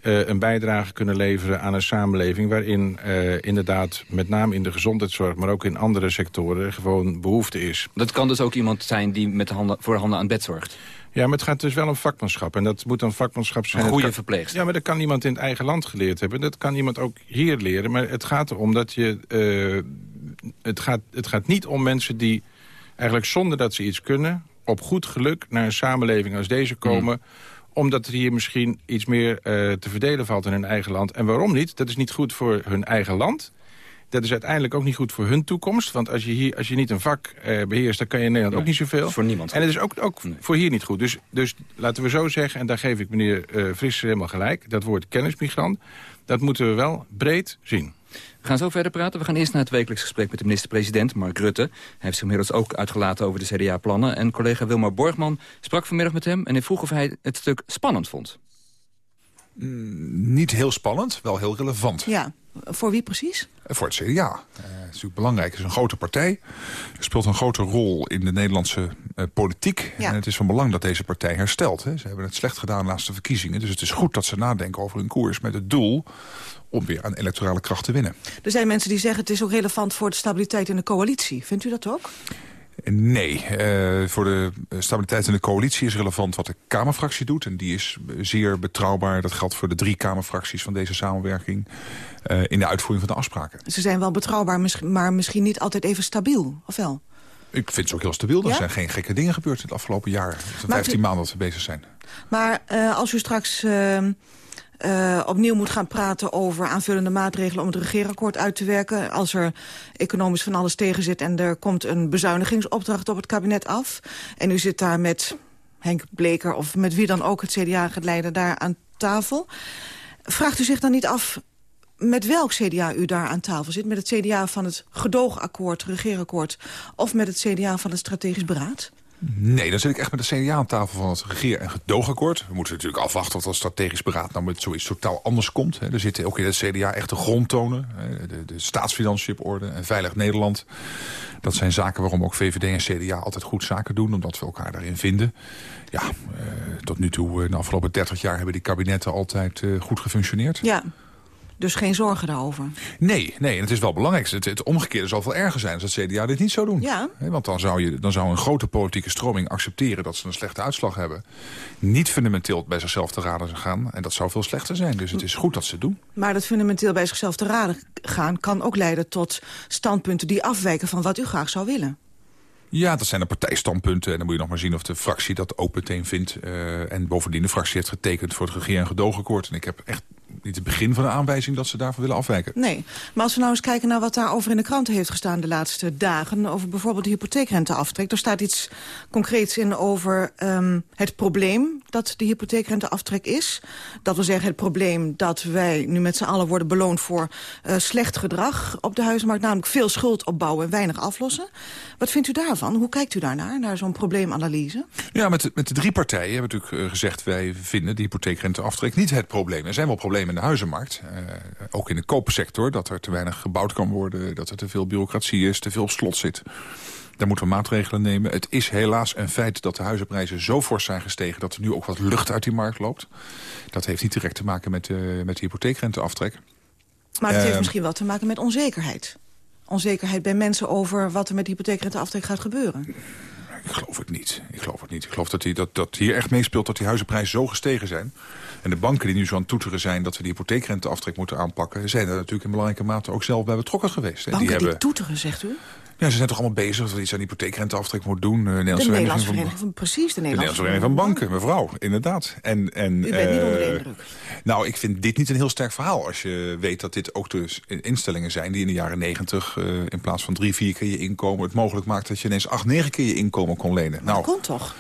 eh, een bijdrage kunnen leveren aan een samenleving... waarin eh, inderdaad met name in de gezondheidszorg... maar ook in andere sectoren gewoon behoefte is. Dat kan dus ook iemand zijn die met de handen, voor de handen aan bed zorgt. Ja, maar het gaat dus wel om vakmanschap. En dat moet dan vakmanschap zijn. Een goede kan- verpleegster. Ja, maar dat kan iemand in het eigen land geleerd hebben. Dat kan iemand ook hier leren. Maar het gaat erom dat je... eh, het, gaat, het gaat niet om mensen die eigenlijk zonder dat ze iets kunnen... op goed geluk naar een samenleving als deze komen... omdat er hier misschien iets meer eh, te verdelen valt in hun eigen land. En waarom niet? Dat is niet goed voor hun eigen land... Dat is uiteindelijk ook niet goed voor hun toekomst. Want als je, hier, als je niet een vak eh, beheerst, dan kan je in Nederland ook niet zoveel. Voor niemand. En het is ook, ook voor hier niet goed. Dus, dus laten we zo zeggen, en daar geef ik meneer eh Frisser helemaal gelijk... dat woord kennismigrant, dat moeten we wel breed zien. We gaan zo verder praten. We gaan eerst naar het wekelijks gesprek met de minister-president, Mark Rutte. Hij heeft zich inmiddels ook uitgelaten over de CDA-plannen. En collega Wilmar Borgman sprak vanmiddag met hem... en hij vroeg of hij het stuk spannend vond. Niet heel spannend, wel heel relevant. Ja, voor wie precies? Voor het CDA. Eh, het is natuurlijk belangrijk. Het is een grote partij. Het speelt een grote rol in de Nederlandse eh, politiek. Ja. En het is van belang dat deze partij herstelt. Hè. Ze hebben het slecht gedaan naast de verkiezingen. Dus het is goed dat ze nadenken over hun koers met het doel om weer aan electorale kracht te winnen. Er zijn mensen die zeggen het is ook relevant voor de stabiliteit in de coalitie. Vindt u dat ook? Nee, eh, voor de stabiliteit in de coalitie is relevant wat de Kamerfractie doet. En die is zeer betrouwbaar. Dat geldt voor de drie Kamerfracties van deze samenwerking. eh, in de uitvoering van de afspraken. Ze zijn wel betrouwbaar, maar misschien niet altijd even stabiel, of wel? Ik vind ze ook heel stabiel. Er Ja? zijn geen gekke dingen gebeurd het afgelopen jaar. Het zijn 15 u- maanden dat we bezig zijn. Maar eh, als u straks eh, opnieuw moet gaan praten over aanvullende maatregelen... om het regeerakkoord uit te werken... als er economisch van alles tegen zit... en er komt een bezuinigingsopdracht op het kabinet af... en u zit daar met Henk Bleker of met wie dan ook het CDA gaat leiden daar aan tafel... vraagt u zich dan niet af met welk CDA u daar aan tafel zit? Met het CDA van het gedoogakkoord, regeerakkoord... of met het CDA van het strategisch beraad? Nee, dan zit ik echt met de CDA aan tafel van het regeer- en gedoogakkoord. We moeten natuurlijk afwachten tot het strategisch beraad nou met zoiets totaal anders komt. Er zitten ook in het CDA echt de grondtonen. De, de orde en veilig Nederland. Dat zijn zaken waarom ook VVD en CDA altijd goed zaken doen. Omdat we elkaar daarin vinden. Ja, eh, tot nu toe, eh, de afgelopen 30 jaar hebben die kabinetten altijd eh, goed gefunctioneerd. Ja, dus geen zorgen daarover. Nee, nee, en het is wel belangrijk. Het, het omgekeerde zal veel erger zijn als het CDA dit niet zou doen. Ja. Want dan zou, je, dan zou een grote politieke stroming accepteren dat ze een slechte uitslag hebben. Niet fundamenteel bij zichzelf te raden gaan. En dat zou veel slechter zijn. Dus het is goed dat ze het doen. Maar dat fundamenteel bij zichzelf te raden gaan... kan ook leiden tot standpunten die afwijken van wat u graag zou willen. Ja, dat zijn de partijstandpunten. En dan moet je nog maar zien of de fractie dat ook meteen vindt. Eh, en bovendien, de fractie heeft getekend voor het regeer- en gedoogakkoord. En ik heb echt niet het begin van de aanwijzing dat ze daarvan willen afwijken. Nee, maar als we nou eens kijken naar wat daarover in de kranten heeft gestaan de laatste dagen... over bijvoorbeeld de hypotheekrenteaftrek. Er staat iets concreets in over ehm, het probleem dat de hypotheekrenteaftrek is. Dat wil zeggen het probleem dat wij nu met z'n allen worden beloond... voor eh, slecht gedrag op de huizenmarkt. Namelijk veel schuld opbouwen en weinig aflossen. Wat vindt u daarvan? Hoe kijkt u daarnaar, naar zo'n probleemanalyse? Ja, met de, met de drie partijen hebben we natuurlijk eh, gezegd... wij vinden de hypotheekrenteaftrek niet het probleem. Er zijn wel problemen in de huizenmarkt. eh, ook in de koopsector, dat er te weinig gebouwd kan worden... dat er te veel bureaucratie is, te veel op slot zit. Daar moeten we maatregelen nemen. Het is helaas een feit dat de huizenprijzen zo fors zijn gestegen... dat er nu ook wat lucht uit die markt loopt. Dat heeft niet direct te maken met, uh, met de hypotheekrenteaftrek. Maar het heeft Ehm, misschien wel te maken met onzekerheid. Onzekerheid bij mensen over wat er met de hypotheekrenteaftrek gaat gebeuren. Ik geloof het niet. Ik geloof het niet. Ik geloof dat, die, dat, dat hier echt meespeelt dat die huizenprijzen zo gestegen zijn. En de banken die nu zo aan het toeteren zijn dat we die hypotheekrenteaftrek moeten aanpakken... zijn er natuurlijk in belangrijke mate ook zelf bij betrokken geweest. Banken die die, hebben, toeteren, zegt u? ja, ze zijn toch allemaal bezig dat we iets aan die hypotheekrenteaftrek moeten doen. Eh, De Nederlandse van- Vereniging van... Precies, de de Nederlandse Vereniging van Banken, mevrouw, inderdaad. En, en, U bent niet onder de eh, indruk. Nou, ik vind dit niet een heel sterk verhaal. Als je weet dat dit ook dus instellingen zijn die in de jaren negentig... eh, in plaats van drie, vier keer je inkomen... het mogelijk maakt dat je ineens acht, negen keer je inkomen kon lenen. nou, Dat komt toch?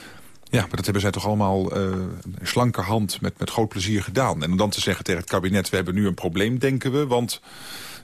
Ja, maar dat hebben zij toch allemaal een slanke hand met, met groot plezier gedaan. En om dan te zeggen tegen het kabinet, we hebben nu een probleem, denken we... want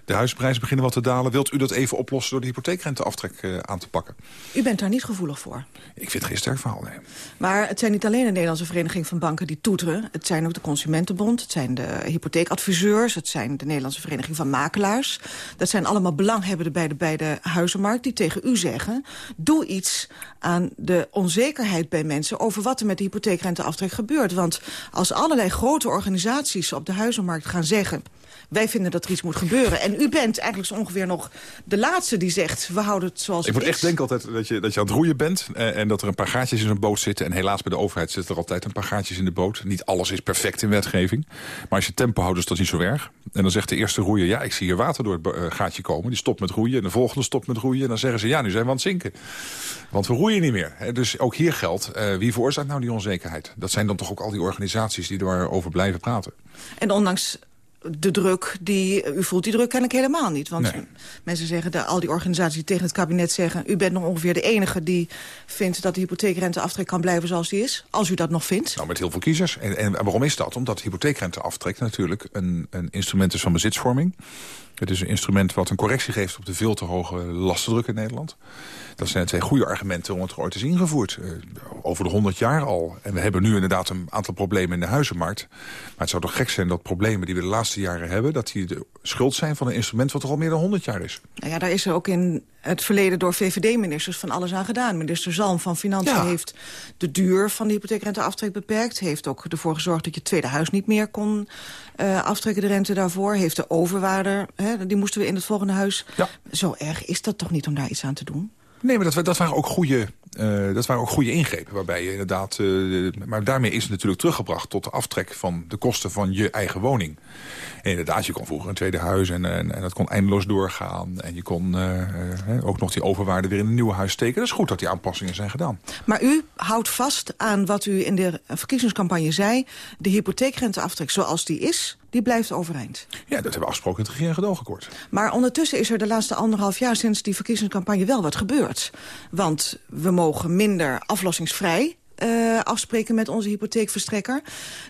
de huisprijzen beginnen wat te dalen. Wilt u dat even oplossen door de hypotheekrenteaftrek eh, aan te pakken? U bent daar niet gevoelig voor. Ik vind het geen sterk verhaal, nee. Maar het zijn niet alleen de Nederlandse Vereniging van Banken die toeteren. Het zijn ook de Consumentenbond, het zijn de hypotheekadviseurs... het zijn de Nederlandse Vereniging van Makelaars. Dat zijn allemaal belanghebbenden bij de, bij de huizenmarkt... die tegen u zeggen, doe iets aan de onzekerheid bij mensen... over wat er met de hypotheekrenteaftrek gebeurt. Want als allerlei grote organisaties op de huizenmarkt gaan zeggen... wij vinden dat er iets moet gebeuren... en u bent eigenlijk zo ongeveer nog de laatste die zegt... we houden het zoals Ik het moet is. echt denken altijd dat je, dat je aan het roeien bent... eh, en dat er een paar gaatjes in een boot zitten. En helaas bij de overheid zitten er altijd een paar gaatjes in de boot. Niet alles is perfect in wetgeving. Maar als je tempo houdt, is dat niet zo erg. En dan zegt de eerste roeier... ja, ik zie hier water door het eh, gaatje komen. Die stopt met roeien. En de volgende stopt met roeien. En dan zeggen ze, ja, nu zijn we aan het zinken. Want we roeien niet meer. Dus ook hier geldt, eh, wie veroorzaakt nou die onzekerheid? Dat zijn dan toch ook al die organisaties die erover blijven praten. En ondanks de druk, die, u voelt die druk kennelijk helemaal niet. Want Nee. mensen zeggen, de, al die organisaties die tegen het kabinet zeggen... u bent nog ongeveer de enige die vindt dat de hypotheekrenteaftrek kan blijven zoals die is. Als u dat nog vindt. Nou, met heel veel kiezers. En, en waarom is dat? Omdat hypotheekrenteaftrek natuurlijk een, een instrument is van bezitsvorming. Het is een instrument wat een correctie geeft op de veel te hoge lastendruk in Nederland. Dat zijn twee goede argumenten om het ooit is ingevoerd. eh, over de 100 jaar al. En we hebben nu inderdaad een aantal problemen in de huizenmarkt. Maar het zou toch gek zijn dat problemen die we de laatste jaren hebben... dat die de schuld zijn van een instrument wat er al meer dan 100 jaar is. Nou ja, daar is er ook in het verleden door VVD-ministers van alles aan gedaan. Minister Zalm van Financiën Ja. heeft de duur van de hypotheekrenteaftrek beperkt. Heeft ook ervoor gezorgd dat je het tweede huis niet meer kon eh, aftrekken, de rente daarvoor. Heeft de overwaarde, hè, die moesten we in het volgende huis. Zo erg is dat toch niet om daar iets aan te doen? Nee, maar dat, dat, waren ook goede, eh, dat waren ook goede ingrepen. Waarbij je inderdaad. eh, maar daarmee is het natuurlijk teruggebracht tot de aftrek van de kosten van je eigen woning. Inderdaad, je kon vroeger een tweede huis en, en, dat kon eindeloos doorgaan. En je kon eh, ook nog die overwaarde weer in een nieuw huis steken. Dat is goed dat die aanpassingen zijn gedaan. Maar u houdt vast aan wat u in de verkiezingscampagne zei. De hypotheekrenteaftrek zoals die is, die blijft overeind. Ja, dat hebben we afgesproken in het regering- gedoogakkoord. Maar ondertussen is er de laatste anderhalf jaar sinds die verkiezingscampagne wel wat gebeurd. Want we mogen minder aflossingsvrij eh, afspreken met onze hypotheekverstrekker.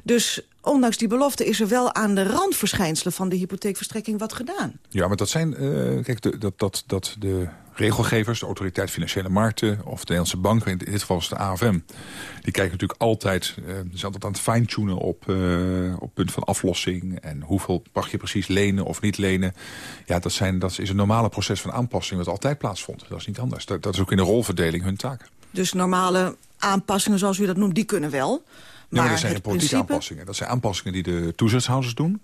Dus ondanks die belofte is er wel aan de randverschijnselen van de hypotheekverstrekking wat gedaan. Ja, maar dat zijn, eh, kijk, de, dat, dat, dat de regelgevers, de Autoriteit Financiële Markten of de Nederlandse banken, in dit geval is de AFM, die kijken natuurlijk altijd, eh, die zijn altijd aan het fine-tunen op, eh, op punt van aflossing en hoeveel mag je precies lenen of niet lenen. Ja, dat, zijn, dat is een normale proces van aanpassing wat altijd plaatsvond. Dat is niet anders. Dat, dat is ook in de rolverdeling hun taak. Dus normale aanpassingen zoals u dat noemt, die kunnen wel. Ja, maar dat zijn geen politieke principe... aanpassingen. Dat zijn aanpassingen die de toezichtshouders doen.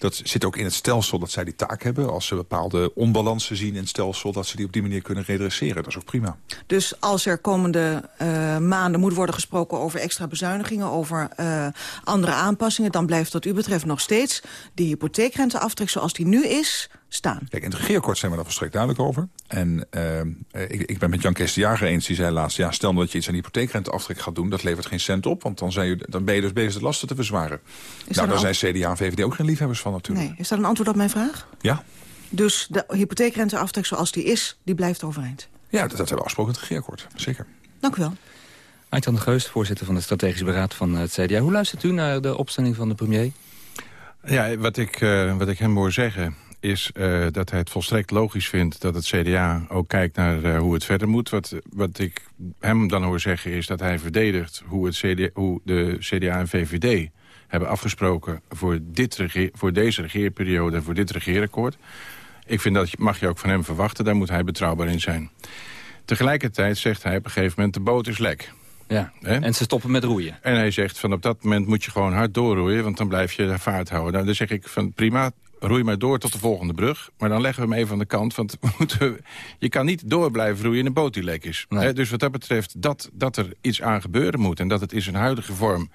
Dat zit ook in het stelsel dat zij die taak hebben. Als ze bepaalde onbalansen zien in het stelsel... dat ze die op die manier kunnen redresseren. Dat is ook prima. Dus als er komende eh, maanden moet worden gesproken over extra bezuinigingen... over eh, andere aanpassingen, dan blijft wat u betreft nog steeds... die hypotheekrenteaftrek zoals die nu is, staan. Kijk, in het regeerakkoord zijn we daar volstrekt duidelijk over. En eh, ik, ik ben met Jan Kees de Jager eens. Die zei laatst, ja, stel nou dat je iets aan hypotheekrenteaftrek gaat doen... dat levert geen cent op, want dan, zijn je, dan ben je dus bezig de lasten te verzwaren. nou, daar zijn CDA en VVD ook geen liefhebbers van natuurlijk. Nee, is dat een antwoord op mijn vraag? Ja? Dus de hypotheekrenteaftrek zoals die is, die blijft overeind. Ja, dat, dat hebben we afgesproken in het regeerakkoord. Zeker. Dank u wel. Aart-Jan de Geus, voorzitter van het strategisch beraad van het CDA. Hoe luistert u naar de opstelling van de premier? Ja, wat ik, eh, wat ik hem hoor zeggen is eh, dat hij het volstrekt logisch vindt... dat het CDA ook kijkt naar eh, hoe het verder moet. Wat, wat ik hem dan hoor zeggen is dat hij verdedigt... hoe, het CDA, hoe de CDA en VVD hebben afgesproken voor, dit regeer, voor deze regeerperiode... en voor dit regeerakkoord. Ik vind dat mag je ook van hem verwachten. Daar moet hij betrouwbaar in zijn. Tegelijkertijd zegt hij op een gegeven moment... de boot is lek. Ja. En ze stoppen met roeien. En hij zegt van op dat moment moet je gewoon hard doorroeien... want dan blijf je vaart houden. Nou, dan zeg ik van prima, roei maar door tot de volgende brug. Maar dan leggen we hem even aan de kant. Want (laughs) we moeten, je kan niet door blijven roeien in een boot die lek is. Dus wat dat betreft dat, dat er iets aan gebeuren moet... en dat het in zijn huidige vorm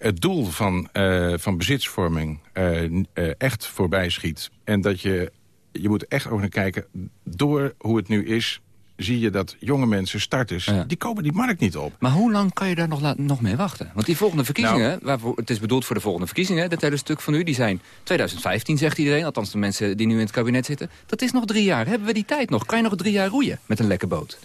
het doel van, eh, van bezitsvorming eh, eh, echt voorbij schiet. En dat je, je moet echt ook naar kijken, door hoe het nu is... zie je dat jonge mensen, starters, die komen die markt niet op. Maar hoe lang kan je daar nog, nog mee wachten? Want die volgende verkiezingen, Nou- waarvoor, het is bedoeld voor de volgende verkiezingen... dat hele stuk van u, die zijn 2015, zegt iedereen... althans de mensen die nu in het kabinet zitten. Dat is nog drie jaar. Hebben we die tijd nog? Kan je nog drie jaar roeien met een lekke boot?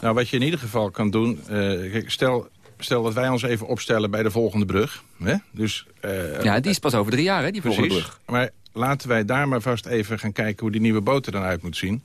Nou, wat je in ieder geval kan doen... eh, stel, stel dat wij ons even opstellen bij de volgende brug. Hè? Dus, eh, Ja, die is pas over drie jaar, hè, die volgende Precies. brug. Maar laten wij daar maar vast even gaan kijken... hoe die nieuwe boot er dan uit moet zien.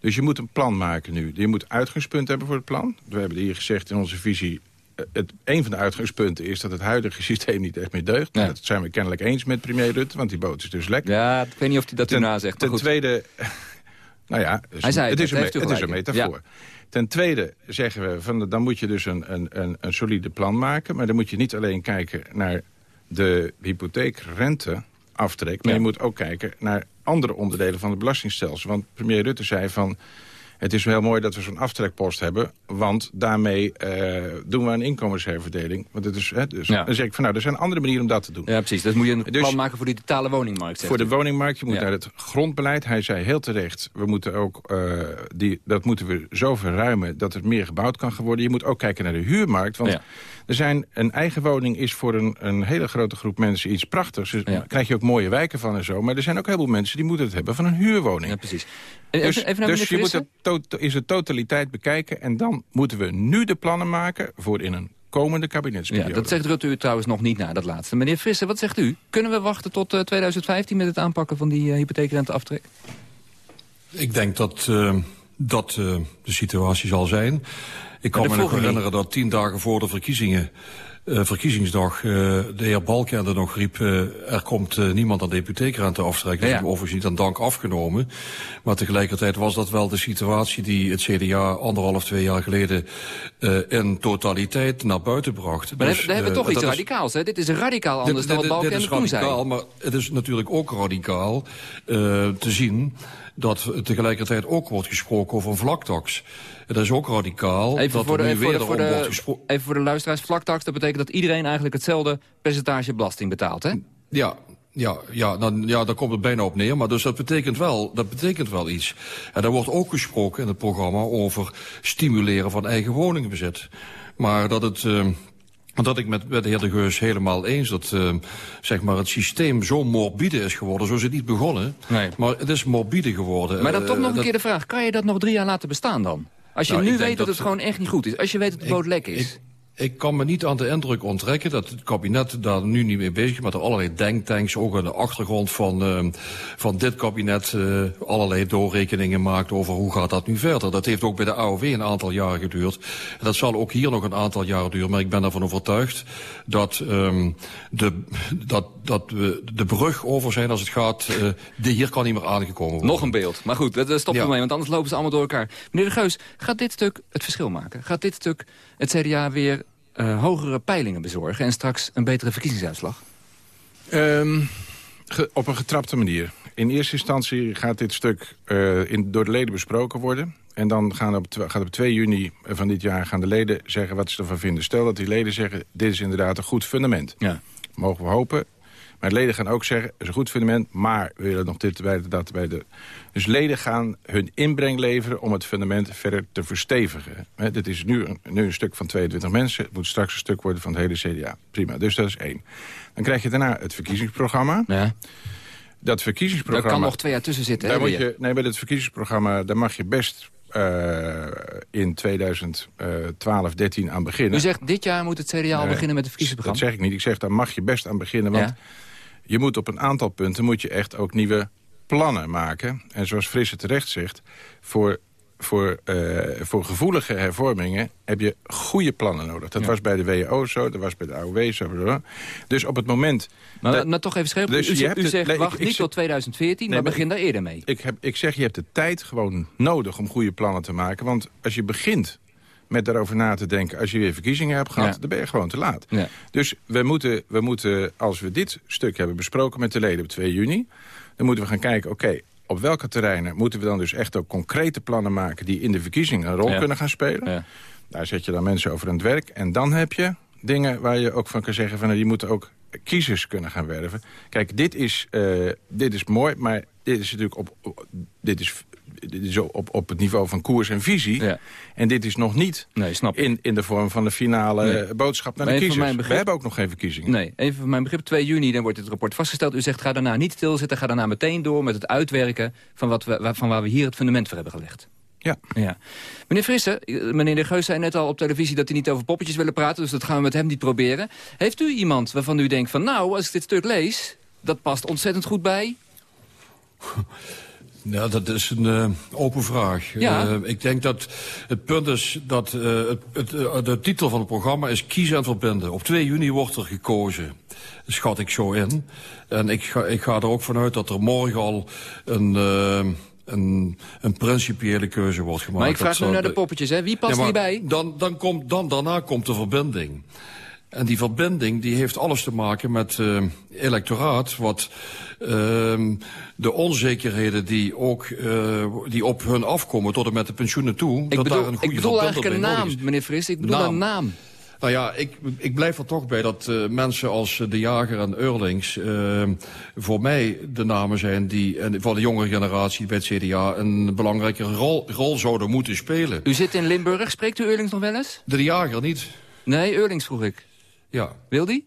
Dus je moet een plan maken nu. Je moet uitgangspunt hebben voor het plan. We hebben hier gezegd in onze visie... eh, Het, een van de uitgangspunten is dat het huidige (laughs) systeem niet echt meer deugt. Dat zijn we kennelijk eens met premier Rutte, want die boot is dus lek. Ja, ik weet niet of hij dat ten, hierna zegt, maar Ten goed. tweede, (laughs) nou ja, het is, Hij zei het, het, is een, het is een metafoor. Ten tweede zeggen we, van, dan moet je dus een, een, een, een solide plan maken. Maar dan moet je niet alleen kijken naar de hypotheekrenteaftrek... maar je moet ook kijken naar andere onderdelen van het belastingstelsel. Want premier Rutte zei van... Het is wel heel mooi dat we zo'n aftrekpost hebben... want daarmee eh, doen we een inkomensherverdeling. Want het is, hè, dus, Ja. Dan zeg ik van, nou, er zijn andere manieren om dat te doen. Ja, precies. Dus moet je een Dus- plan maken voor die totale woningmarkt. Voor de u. woningmarkt, je moet Ja. naar het grondbeleid. Hij zei heel terecht, we moeten ook, eh, die, dat moeten we zo verruimen... dat er meer gebouwd kan worden. Je moet ook kijken naar de huurmarkt. Want Ja. Er zijn, een eigen woning is voor een, een hele grote groep mensen iets prachtigs. Dus daar krijg je ook mooie wijken van en zo. Maar er zijn ook heel veel mensen die moeten het hebben van een huurwoning. Ja, precies. Dus, Even- dus je moet het to- is de totaliteit bekijken... en dan moeten we nu de plannen maken voor in een komende kabinetsperiode. Ja, dat zegt Rutte u trouwens nog niet na, dat laatste. Meneer Frisse, wat zegt u? Kunnen we wachten tot eh, 2015 met het aanpakken van die eh, hypotheekrenteaftrek? Ik denk dat uh, dat uh, de situatie zal zijn. Ik kan me nog herinneren dat tien dagen voor de verkiezingen... Uh, verkiezingsdag, uh, de heer Balkende nog riep... Uh, er komt niemand aan de hypotheekrente aftrekken. Dat Ja. is hem overigens niet aan dank afgenomen. Maar tegelijkertijd was dat wel de situatie die het CDA anderhalf, twee jaar geleden... In totaliteit naar buiten bracht. Maar Dus, daar hebben we toch iets dat is- radicaals, hè? Dit is radicaal anders dan wat dit, dit Balken is en toen zei. radicaal, maar het is natuurlijk ook radicaal te zien dat tegelijkertijd ook wordt gesproken over een vlaktax. Het is ook radicaal Even dat voor, de, even, voor de, weer voor, erom wordt de, gesproken. even voor de luisteraars, vlaktax, dat betekent dat iedereen eigenlijk hetzelfde percentage belasting betaalt, hè? Ja, ja, ja, dan, ja, daar komt het bijna op neer. Maar dus dat betekent wel, dat betekent wel iets. En er wordt ook gesproken in het programma over stimuleren van eigen woningbezit. Maar dat het... Uh, dat ik met, met de heer De Geus helemaal eens dat uh, zeg maar het systeem zo morbide is geworden. Zo is het niet begonnen, Nee. maar het is morbide geworden. Maar dan Uh, toch nog een dat- keer de vraag, kan je dat nog drie jaar laten bestaan dan? Als je Nou, nu weet dat, dat- het gewoon echt niet goed is. Als je weet dat de boot lek is. Ik kan me niet aan de indruk onttrekken dat het kabinet daar nu niet mee bezig is. Maar er allerlei denktanks ook aan de achtergrond van, uh, van dit kabinet uh, allerlei doorrekeningen maakt over hoe gaat dat nu verder. Dat heeft ook bij de AOW een aantal jaren geduurd. En dat zal ook hier nog een aantal jaren duren. Maar ik ben ervan overtuigd dat, um, de, dat, dat we de brug over zijn als het gaat. Uh, de hier kan niet meer aangekomen worden. Nog een beeld. Maar goed, dat stopt Ja. er mee, want anders lopen ze allemaal door elkaar. Meneer De Geus, gaat dit stuk het verschil maken? Gaat dit stuk het CDA weer eh, hogere peilingen bezorgen... en straks een betere verkiezingsuitslag? Ehm, ge- op een getrapte manier. In eerste instantie gaat dit stuk eh, in, door de leden besproken worden. En dan gaan op, gaat op 2 juni van dit jaar gaan de leden zeggen wat ze ervan vinden. Stel dat die leden zeggen, dit is inderdaad een goed fundament. Ja. Mogen we hopen. Maar de leden gaan ook zeggen, het is een goed fundament... maar we willen nog dit bij dat bij de... Dus leden gaan hun inbreng leveren om het fundament verder te verstevigen. Dit is nu een, nu een stuk van 22 mensen. Het moet straks een stuk worden van het hele CDA. Prima, dus dat is één. Dan krijg je daarna het verkiezingsprogramma. Ja. Dat verkiezingsprogramma... Daar kan nog twee jaar tussen zitten, Daar hè, moet je, nee, bij het verkiezingsprogramma daar mag je best eh, in 2012, 13 aan beginnen. U zegt, dit jaar moet het CDA al Nee, beginnen met het Dat verkiezingsprogramma. zeg ik niet. Ik zeg, daar mag je best aan beginnen. Want Ja. Je moet op een aantal punten moet je echt ook nieuwe plannen maken. En zoals Frisse terecht zegt, voor voor, eh, voor gevoelige hervormingen heb je goede plannen nodig. Dat was bij de WO zo, dat was bij de AOW zo. Dus op het moment... Maar dat- nou, toch even scherp. Dus u, je zegt- hebt u zegt, wacht ik- niet tot 2014, Nee, maar maar begin daar eerder mee. Ik, heb, ik zeg, je hebt de tijd gewoon nodig om goede plannen te maken. Want als je begint met daarover na te denken... als je weer verkiezingen hebt gehad, Ja. dan ben je gewoon te laat. Ja. Dus we moeten, we moeten, als we dit stuk hebben besproken met de leden op 2 juni... dan moeten we gaan kijken, oké, op welke terreinen moeten we dan dus echt ook concrete plannen maken... die in de verkiezingen een rol Ja. kunnen gaan spelen. Daar zet je dan mensen over aan het werk. En dan heb je dingen waar je ook van kan zeggen... van nou, die moeten ook kiezers kunnen gaan werven. Kijk, dit is, eh, dit is mooi, maar dit is natuurlijk op, op- dit is, op, op het niveau van koers en visie. En dit is nog niet in, in de vorm van de finale Nee. boodschap naar Maar de kiezers. mijn begrip- We hebben ook nog geen verkiezingen. Nee, even van mijn begrip, 2 juni, dan wordt het rapport vastgesteld. U zegt, ga daarna niet stilzitten, ga daarna meteen door met het uitwerken... van, wat we, waar- van waar we hier het fundament voor hebben gelegd. Ja. ja. Meneer Frisse, eh, meneer De Geus zei net al op televisie... dat hij niet over poppetjes willen praten, dus dat gaan we met hem niet proberen. Heeft u iemand waarvan u denkt van... nou, als ik dit stuk lees, dat past ontzettend goed bij... (laughs) Ja, dat is een eh, open vraag. Ja. Eh, ik denk dat het punt is dat eh, het, het, de titel van het programma is Kiezen en Verbinden. Op 2 juni wordt er gekozen, schat ik zo in. En ik ga, ik ga er ook vanuit dat er morgen al een, een, een principiële keuze wordt gemaakt. Maar ik vraag nu naar de poppetjes, hè. Wie past Ja, hierbij? Dan, dan, komt, dan daarna komt de verbinding. En die verbinding die heeft alles te maken met eh, electoraat... wat ehm, de onzekerheden die, ook, eh, die op hun afkomen tot en met de pensioenen toe... Ik dat bedoel, daar een ik goede bedoel verbinder eigenlijk een naam, meneer Fris. Ik bedoel een naam. Nou ja, ik, ik blijf er toch bij dat eh, mensen als De Jager en Eurlings... voor mij de namen zijn die en voor de jongere generatie bij het CDA... een belangrijke rol, rol zouden moeten spelen. U zit in Limburg, spreekt u Eurlings nog wel eens? De Jager niet. Nee, Eurlings vroeg ik. Ja. Wil die?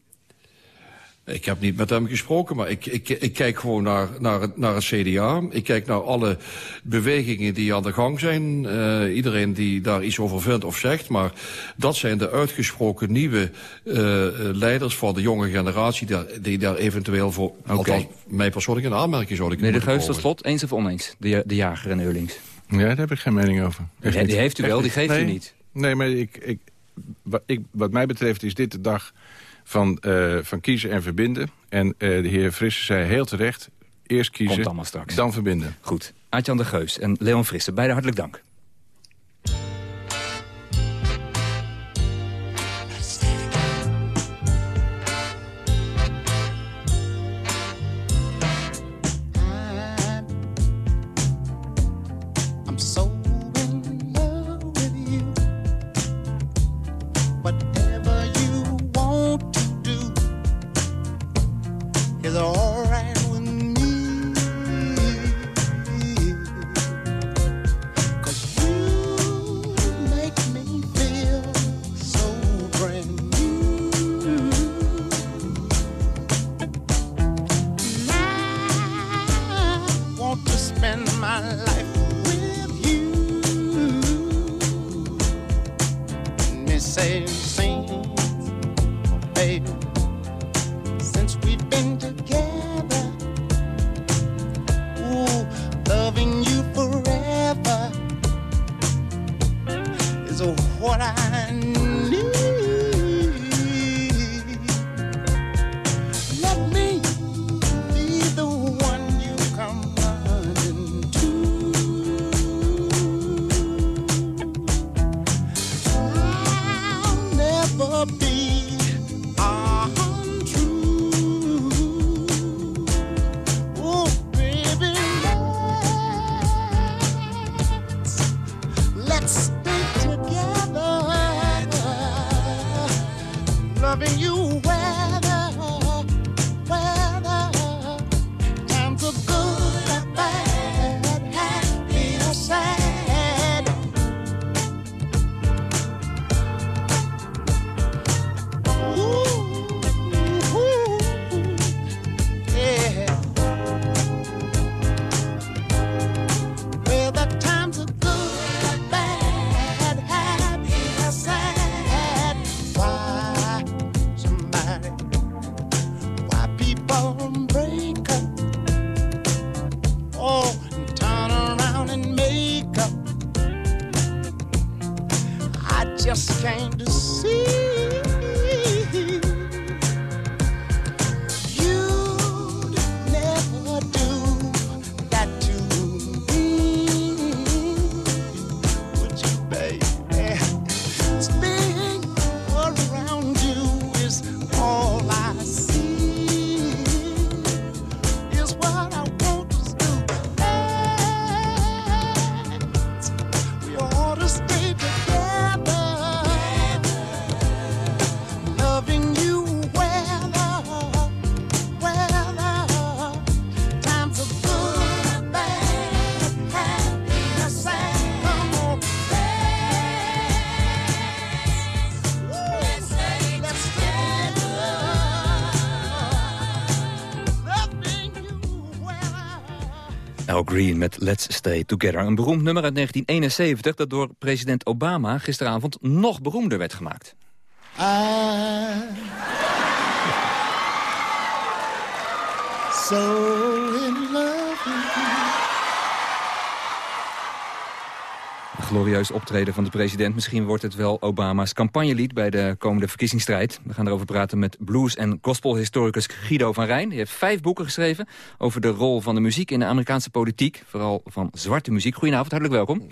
Ik heb niet met hem gesproken, maar ik, ik, ik kijk gewoon naar, naar, het, naar het CDA. Ik kijk naar alle bewegingen die aan de gang zijn. Eh, iedereen die daar iets over vindt of zegt. Maar dat zijn de uitgesproken nieuwe eh, leiders van de jonge generatie... Die, daar- die daar eventueel voor, althans mij persoonlijk in aanmerking zouden Meneer kunnen De Geus, tot slot, eens of oneens? De, de Jager en Eurlings. Ja, daar heb ik geen mening over. Ja, die heeft u wel, die geeft u Nee. niet. Nee, maar ik, ik, wat, ik, wat mij betreft is dit de dag van, eh, van kiezen en verbinden. En eh, de heer Frisse zei heel terecht, eerst kiezen, straks. dan verbinden. Goed. Aartjan de Geus en Leon Frisse, beide hartelijk dank. Green met Let's Stay Together. Een beroemd nummer uit 1971 dat door president Obama gisteravond nog beroemder werd gemaakt. I'm so in love with you. Een glorieus optreden van de president. Misschien wordt het wel Obama's campagnelied bij de komende verkiezingsstrijd. We gaan erover praten met blues- en gospelhistoricus Guido van Rijn. Die heeft vijf boeken geschreven over de rol van de muziek in de Amerikaanse politiek. Vooral van zwarte muziek. Goedenavond, hartelijk welkom.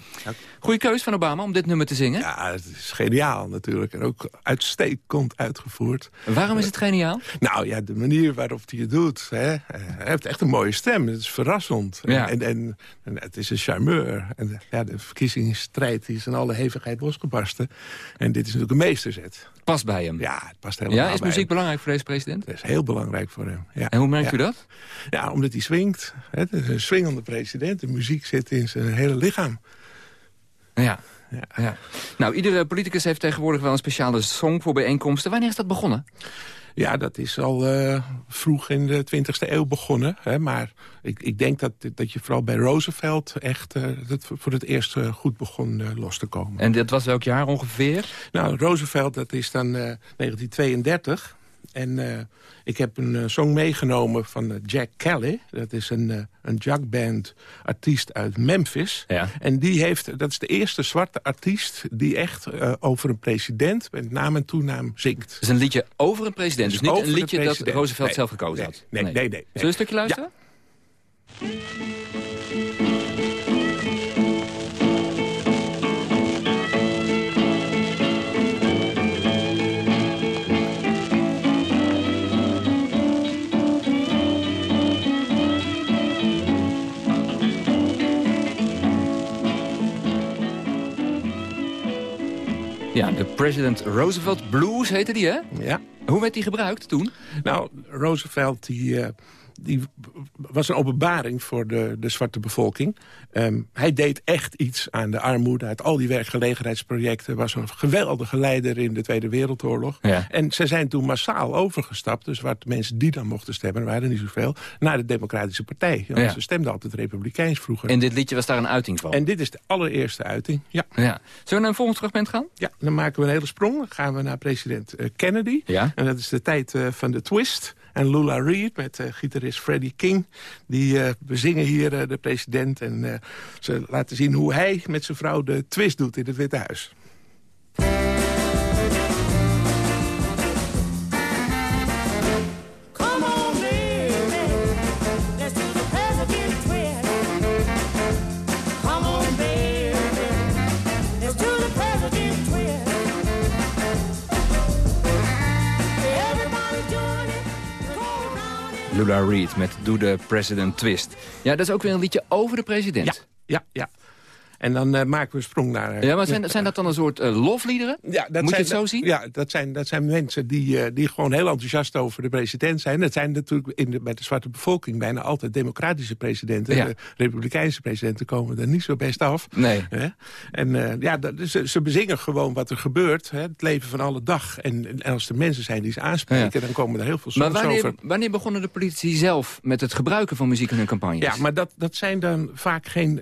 Goeie keus van Obama om dit nummer te zingen. Ja, het is geniaal natuurlijk. En ook uitstekend uitgevoerd. Waarom is het geniaal? Nou ja, de manier waarop hij het doet. Hè. Hij heeft echt een mooie stem. Het is verrassend. Ja. En, en, en het is een charmeur. En ja, de verkiezingsstrijd die is in alle hevigheid losgebarsten. En dit is natuurlijk een meesterzet. Past bij hem? Ja, het past helemaal Ja, is muziek hem. belangrijk voor deze president? Dat is heel belangrijk voor hem. Ja. En hoe merkt Ja. u dat? Ja, omdat hij swingt. Het is een swingende president. De muziek zit in zijn hele lichaam. Ja. Ja. Nou, iedere politicus heeft tegenwoordig wel een speciale song voor bijeenkomsten. Wanneer is dat begonnen? Ja, dat is al eh, vroeg in de 20e eeuw begonnen. Hè, maar ik, ik denk dat, dat je vooral bij Roosevelt echt eh, dat voor het eerst eh, goed begon los te komen. En dat was welk jaar ongeveer? Nou, Roosevelt, dat is dan eh, 1932. En eh, ik heb een eh, song meegenomen van eh, Jack Kelly. Dat is een, een jackband artiest uit Memphis. Ja. En die heeft, dat is de eerste zwarte artiest... die echt over een president met naam en toenaam zingt. Het is een liedje over een president. Dus, Dus niet een liedje dat. Roosevelt Nee, zelf gekozen nee, had. nee, nee, nee, nee. Zullen we een stukje luisteren? Ja, de President Roosevelt Blues heette die, hè? Ja. Hoe werd die gebruikt toen? Nou, Roosevelt die, eh, die was een openbaring voor de, de zwarte bevolking. Ehm, hij deed echt iets aan de armoede. Uit al die werkgelegenheidsprojecten was een geweldige leider in de Tweede Wereldoorlog. Ja. En ze zijn toen massaal overgestapt. Dus wat mensen die dan mochten stemmen, waren er niet zoveel... naar de Democratische Partij. Want Ja. Ze stemden altijd republikeins vroeger. En dit liedje was daar een uiting van? En dit is de allereerste uiting, ja. Ja. Zullen we naar een volgend fragment gaan? Ja, dan maken we een hele sprong. Dan gaan we naar president eh, Kennedy. Ja. En dat is de tijd eh, van de twist. En Lula Reed met eh, gitarist Freddie King. Die eh, bezingen hier eh, de president. En ze laten zien hoe hij met zijn vrouw de twist doet in het Witte Huis. Reed met Do the President Twist. Ja, dat is ook weer een liedje over de president. Ja, ja. En dan eh, maken we een sprong naar... eh, Ja, maar zijn, zijn dat dan een soort eh, lofliederen? Ja, dat Moet je zijn, het zo zien? Ja, dat zijn, dat zijn mensen die, die gewoon heel enthousiast over de president zijn. Dat zijn natuurlijk in de, bij de zwarte bevolking bijna altijd democratische presidenten. Ja. De republikeinse presidenten komen er niet zo best af. Nee. Hè? En ja, dat, ze, ze bezingen gewoon wat er gebeurt. Hè? Het leven van alle dag. En, en als er mensen zijn die ze aanspreken, dan komen er heel veel Maar songs wanneer, over. wanneer begonnen de politici zelf met het gebruiken van muziek in hun campagnes? Ja, maar dat, dat zijn dan vaak geen...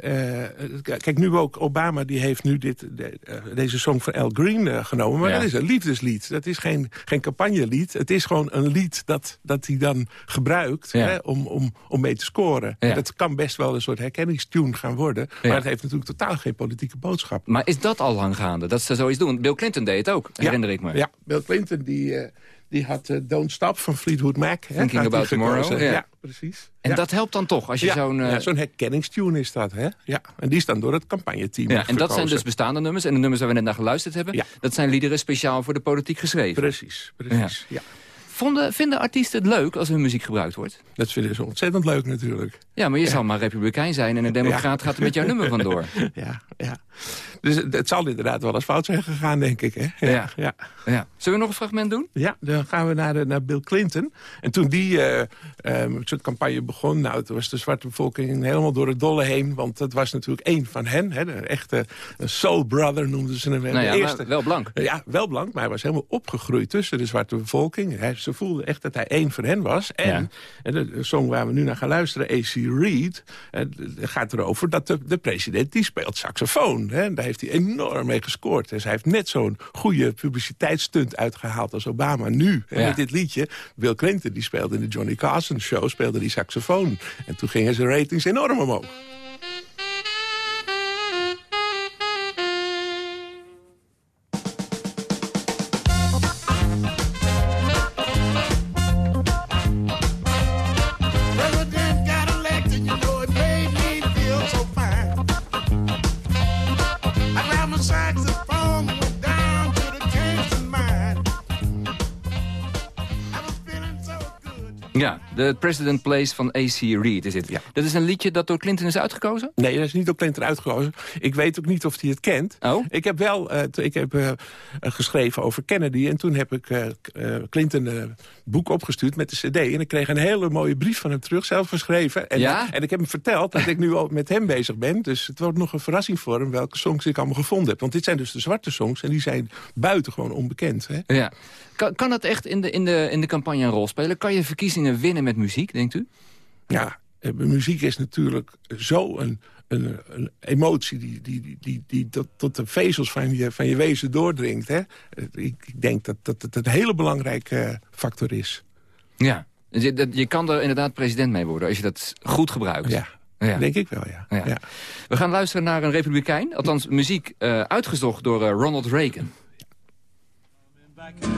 kijk, nu nu ook Obama die heeft nu dit, de- eh, deze song van Al Green eh, genomen. Maar Ja. dat is een liefdeslied. Dat is geen, geen campagnelied. Het is gewoon een lied dat, dat hij dan gebruikt Ja. hè, om, om, om mee te scoren. Ja. Dat kan best wel een soort herkenningstune gaan worden. Maar het heeft natuurlijk totaal geen politieke boodschap. Maar is dat al lang gaande, dat ze zoiets doen? Bill Clinton deed het ook, herinner ik me. Ja, Bill Clinton die, eh, die had eh, Don't Stop van Fleetwood Mac. hè, Thinking About Tomorrow, ja. Ja, precies. En Ja. dat helpt dan toch, als je ja, zo'n... eh, ja, zo'n herkenningstune is dat, hè? Ja, en die is dan door het campagneteam ja, en dat zijn dus bestaande nummers. En de nummers waar we net naar geluisterd hebben... dat zijn liederen speciaal voor de politiek geschreven. Precies, precies, ja. Vonden, vinden artiesten het leuk als hun muziek gebruikt wordt? Dat vinden ze ontzettend leuk natuurlijk. Ja, maar je zal maar republikein zijn en een democraat gaat er met jouw nummer vandoor. (laughs) Ja, ja. Dus het, zal inderdaad wel eens fout zijn gegaan, denk ik. Hè? Ja. ja. Ja. Zullen we nog een fragment doen? Ja, dan gaan we naar, de, naar Bill Clinton. En toen die eh eh, soort campagne begon... nou, toen was de zwarte bevolking helemaal door het dolle heen. Want dat was natuurlijk één van hen. Hè, de echte soul brother noemden ze hem. Nou de eerste. wel blank. Ja, wel blank, maar hij was helemaal opgegroeid tussen de zwarte bevolking. Hij, ze voelden echt dat hij één van hen was. En, Ja. en de, song waar we nu naar gaan luisteren, AC Reed... eh, gaat erover dat de, de president die speelt saxofoon. Hè, heeft hij enorm mee gescoord. Dus hij heeft net zo'n goede publiciteitsstunt uitgehaald als Obama nu. En Ja. met dit liedje, Bill Clinton die speelde in de Johnny Carson show... speelde die saxofoon. En toen gingen zijn ratings enorm omhoog. De President Place van A.C. Reed is dit. Dat is een liedje dat door Clinton is uitgekozen? Nee, dat is niet door Clinton uitgekozen. Ik weet ook niet of hij het kent. Oh? Ik heb wel eh, ik heb, eh, geschreven over Kennedy. En toen heb ik eh, Clinton een boek opgestuurd met de cd. En ik kreeg een hele mooie brief van hem terug, zelf geschreven. En, Ja? en ik heb hem verteld dat ik nu al met hem bezig ben. Dus het wordt nog een verrassing voor hem welke songs ik allemaal gevonden heb. Want dit zijn dus de zwarte songs en die zijn buitengewoon onbekend. Hè? Ja. Kan, kan dat echt in de, in, de, in de campagne een rol spelen? Kan je verkiezingen winnen met muziek, denkt u? Ja, eh, muziek is natuurlijk zo een, een, een emotie die, die, die, die, die tot, tot de vezels van je, van je wezen doordringt. Hè? Ik, denk dat, dat het een hele belangrijke eh, factor is. Ja. Dus je, dat- je kan er inderdaad president mee worden als je dat goed gebruikt. Ja, Ja. denk ik wel, ja. Ja. Ja. We gaan luisteren naar een republikein. Althans, muziek eh, uitgezocht door Ronald Reagan.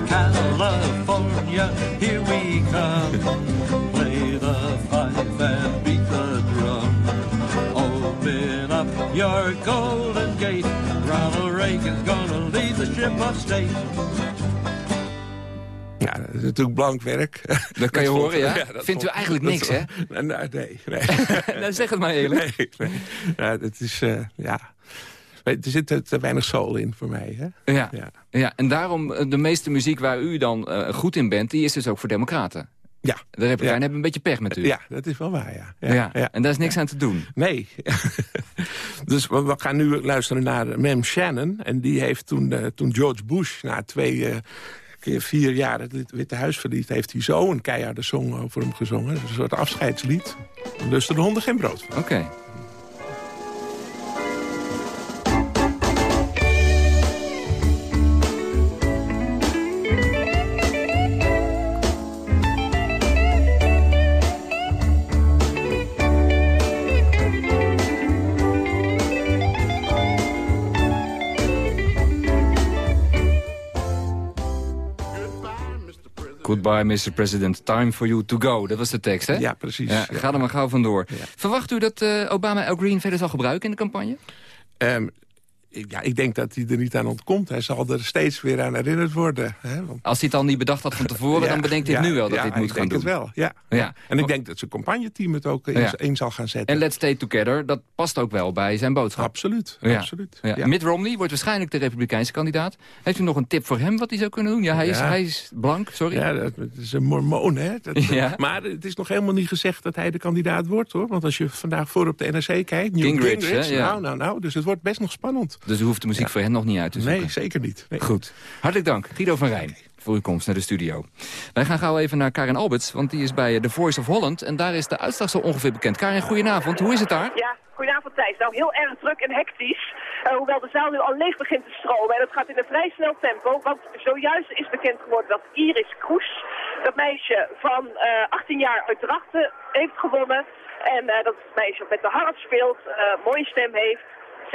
California, here we come. Play the fife and beat the drum. Open up your golden gate. Ronald Reagan's gonna lead the ship of state. Ja, dat is natuurlijk blank werk. Dat kan je (laughs) horen, (laughs) ja? dat Vindt u eigenlijk dat niks, hè? Nou, nee, nee. (laughs) nou, zeg het maar eerlijk. Nee, nee. Ja, het is, eh, ja... Er zit te, weinig soul in voor mij, hè? Ja. Ja. en daarom eh, de meeste muziek waar u dan eh, goed in bent... die is dus ook voor democraten. Ja. De Republikeinen hebben een beetje pech met u. Ja, dat is wel waar, ja. Ja, en daar is niks aan te doen. Nee. (laughs) dus we, we gaan nu luisteren naar Mem Shannon. En die heeft toen, eh, toen George Bush na twee keer vier jaar het Wit- Witte Huis verliet... heeft hij zo een keiharde song over hem gezongen. Een soort afscheidslied. Lusten de honden geen brood van. Oké. Goodbye, Mr. President. Time for you to go. Dat was de tekst, hè? Ja, precies. Ja, Ja. Ga er maar gauw vandoor. Verwacht u dat eh, Obama Al Green verder zal gebruiken in de campagne? Ehm, ja, ik denk dat hij er niet aan ontkomt. Hij zal er steeds weer aan herinnerd worden. Hè? Want- Als hij het al niet bedacht had van tevoren, (laughs) Ja, dan bedenkt hij het ja, nu wel dat ja, hij het moet ik gaan denk doen. het wel, ja. Ja. En ik denk dat zijn campagneteam het ook in, Ja. in zal gaan zetten. En Let's Stay Together, dat past ook wel bij zijn boodschap. Absoluut, Ja. absoluut. Ja. Ja. Mitt Romney wordt waarschijnlijk de Republikeinse kandidaat. Heeft u nog een tip voor hem wat hij zou kunnen doen? Ja, hij is, Ja. hij is blank, sorry. Ja, dat, dat is een mormoon, hè? Dat, (laughs) Ja. Maar het is nog helemaal niet gezegd dat hij de kandidaat wordt, hoor. Want als je vandaag voor op de NRC kijkt... Newt Gingrich, hè? Ja. nou, nou, nou. Dus het wordt best nog spannend. Dus u hoeft de muziek voor hen nog niet uit te zoeken. Nee, zeker niet. Nee. Goed. Hartelijk dank, Guido van Rijn. voor uw komst naar de studio. Wij gaan gauw even naar Karin Alberts, want die is bij The Voice of Holland. En daar is de uitslag zo ongeveer bekend. Karin, goedenavond. Hoe is het daar? Ja, goedenavond Thijs. Nou, heel erg druk en hectisch. Uh, hoewel de zaal nu al leeg begint te stromen. En dat gaat in een vrij snel tempo. Want zojuist is bekend geworden dat Iris Kroes, dat meisje van uh, 18 jaar uit Drachten, heeft gewonnen. En uh, dat is het meisje met de harp speelt, mooie stem heeft.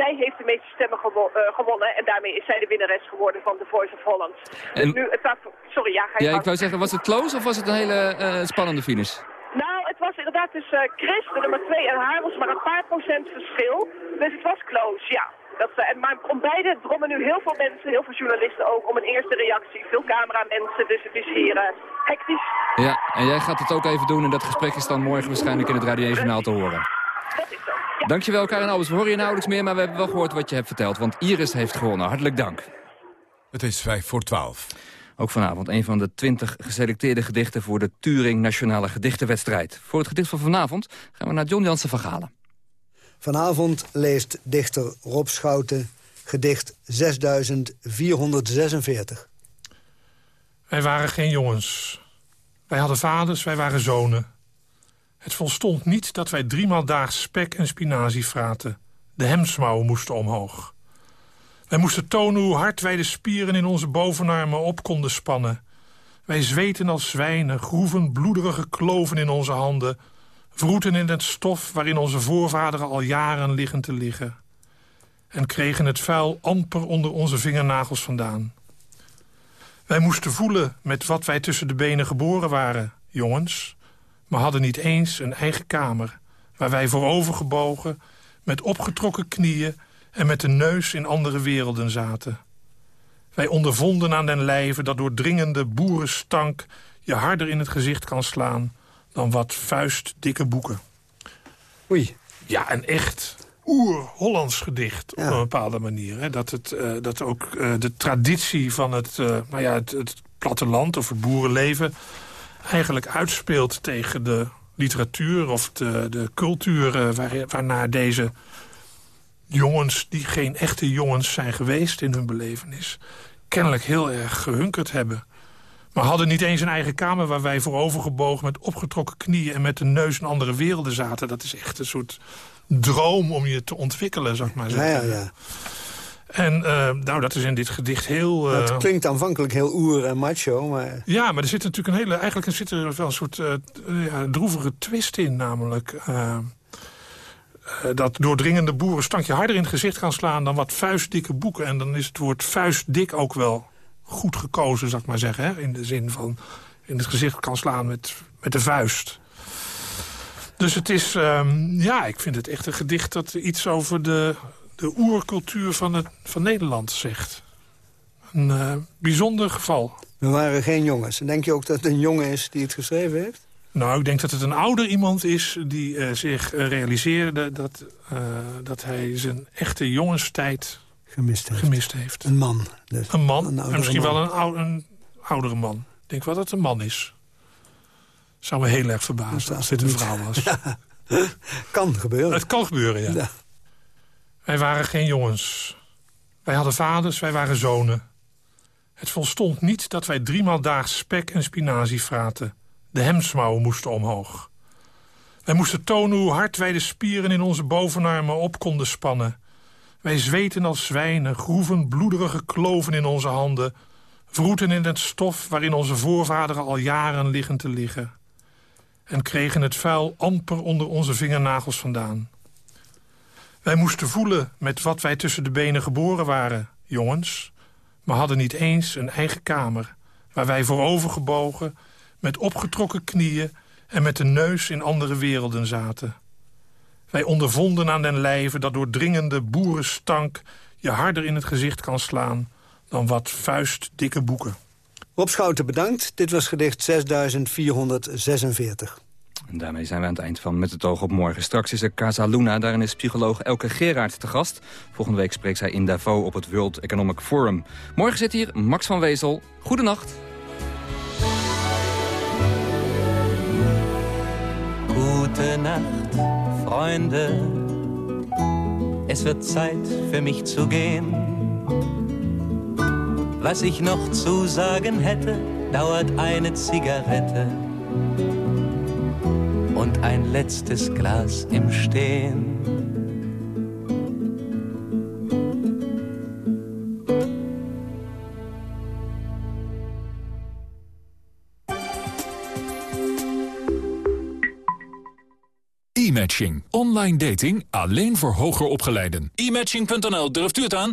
Zij heeft de meeste stemmen gewo gewonnen en daarmee is zij de winnares geworden van The Voice of Holland. En... Dus nu, het. Sorry, ja, ga je Ja, ik wou zeggen, was het close of was het een hele uh, spannende finish? Nou, het was inderdaad tussen uh, Chris, de nummer 2, en haar was maar een paar procent verschil. Dus het was close, ja. Dat, en, maar om beide drommen nu heel veel mensen, heel veel journalisten ook, om een eerste reactie. Veel cameramensen, dus het is hier uh, hectisch. Ja, en jij gaat het ook even doen en dat gesprek is dan morgen waarschijnlijk in het Radio 1 Journaal te horen. Dat is zo. Dankjewel Karin Albers. We horen je nauwelijks meer, maar we hebben wel gehoord wat je hebt verteld. Want Iris heeft gewonnen. Hartelijk dank. Het is vijf voor twaalf. Ook vanavond een van de twintig geselecteerde gedichten... voor de Turing Nationale Gedichtenwedstrijd. Voor het gedicht van vanavond gaan we naar John Jansen van Galen. Vanavond leest dichter Rob Schouten gedicht 6446. Wij waren geen jongens. Wij hadden vaders, wij waren zonen. Het volstond niet dat wij driemaal daags spek en spinazie fraten. De hemsmouwen moesten omhoog. Wij moesten tonen hoe hard wij de spieren in onze bovenarmen op konden spannen. Wij zweten als zwijnen, groeven bloederige kloven in onze handen... vroeten in het stof waarin onze voorvaderen al jaren liggen te liggen... en kregen het vuil amper onder onze vingernagels vandaan. Wij moesten voelen met wat wij tussen de benen geboren waren, jongens... maar hadden niet eens een eigen kamer... waar wij voorovergebogen, met opgetrokken knieën en met de neus in andere werelden zaten. Wij ondervonden aan den lijve dat doordringende boerenstank... je harder in het gezicht kan slaan dan wat vuistdikke boeken. Oei. Ja, een echt oer-Hollands gedicht op een bepaalde manier. Hè? Dat, het, uh, dat ook uh, de traditie van het, uh, nou ja, het, het platteland of het boerenleven... eigenlijk uitspeelt tegen de literatuur of de, de cultuur... Waar, waarnaar deze jongens die geen echte jongens zijn geweest in hun belevenis... kennelijk heel erg gehunkerd hebben. Maar hadden niet eens een eigen kamer waar wij voorovergebogen... met opgetrokken knieën en met de neus in andere werelden zaten. Dat is echt een soort droom om je te ontwikkelen, ik maar zeggen. Ja, ja, ja. En uh, nou, dat is in dit gedicht heel... Uh... Het klinkt aanvankelijk heel oer en macho, maar... Ja, maar er zit natuurlijk een hele... Eigenlijk zit er wel een soort uh, ja, droevige twist in, namelijk... dat doordringende boerenstank je harder in het gezicht kan slaan... dan wat vuistdikke boeken. En dan is het woord vuistdik ook wel goed gekozen, zou ik maar zeggen. Hè? In de zin van in het gezicht kan slaan met, met de vuist. Dus het is, um, ja, ik vind het echt een gedicht dat iets over de, de oercultuur van, het, van Nederland zegt. Een uh, bijzonder geval. We waren geen jongens. En denk je ook dat het een jongen is die het geschreven heeft? Nou, ik denk dat het een ouder iemand is die uh, zich uh, realiseerde... Dat, dat hij zijn echte jongenstijd gemist heeft. Gemist heeft. Een man. Dus. Een man, een en misschien man. wel een, een, oudere man. Ik denk wel dat het een man is. Zou me heel erg verbazen als dit een vrouw was. Ja. (laughs) kan gebeuren. Het kan gebeuren, ja. ja. Wij waren geen jongens. Wij hadden vaders, wij waren zonen. Het volstond niet dat wij driemaal daags spek en spinazie fraten. De hemsmouwen moesten omhoog. Wij moesten tonen hoe hard wij de spieren in onze bovenarmen op konden spannen. Wij zweten als zwijnen, groeven bloederige kloven in onze handen... vroeten in het stof waarin onze voorvaderen al jaren liggen te liggen... en kregen het vuil amper onder onze vingernagels vandaan. Wij moesten voelen met wat wij tussen de benen geboren waren, jongens... maar hadden niet eens een eigen kamer... waar wij voorovergebogen, met opgetrokken knieën... en met de neus in andere werelden zaten... Wij ondervonden aan den lijve dat doordringende boerenstank... je harder in het gezicht kan slaan dan wat vuistdikke boeken. Rob Schouten bedankt. Dit was gedicht 6446. En daarmee zijn we aan het eind van Met het oog op morgen. Straks is er Casa Luna, daarin is psycholoog Elke Gerard te gast. Volgende week spreekt zij in Davos op het World Economic Forum. Morgen zit hier Max van Wezel. Goedenacht. Gute Nacht, Freunde. Es wird Zeit für mich zu gehen. Was ich noch zu sagen hätte, dauert eine Zigarette und ein letztes Glas im Stehen. E-matching. Online dating alleen voor hoger opgeleiden. E-matching.nl, durft u het aan?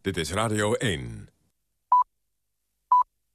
Dit is Radio 1.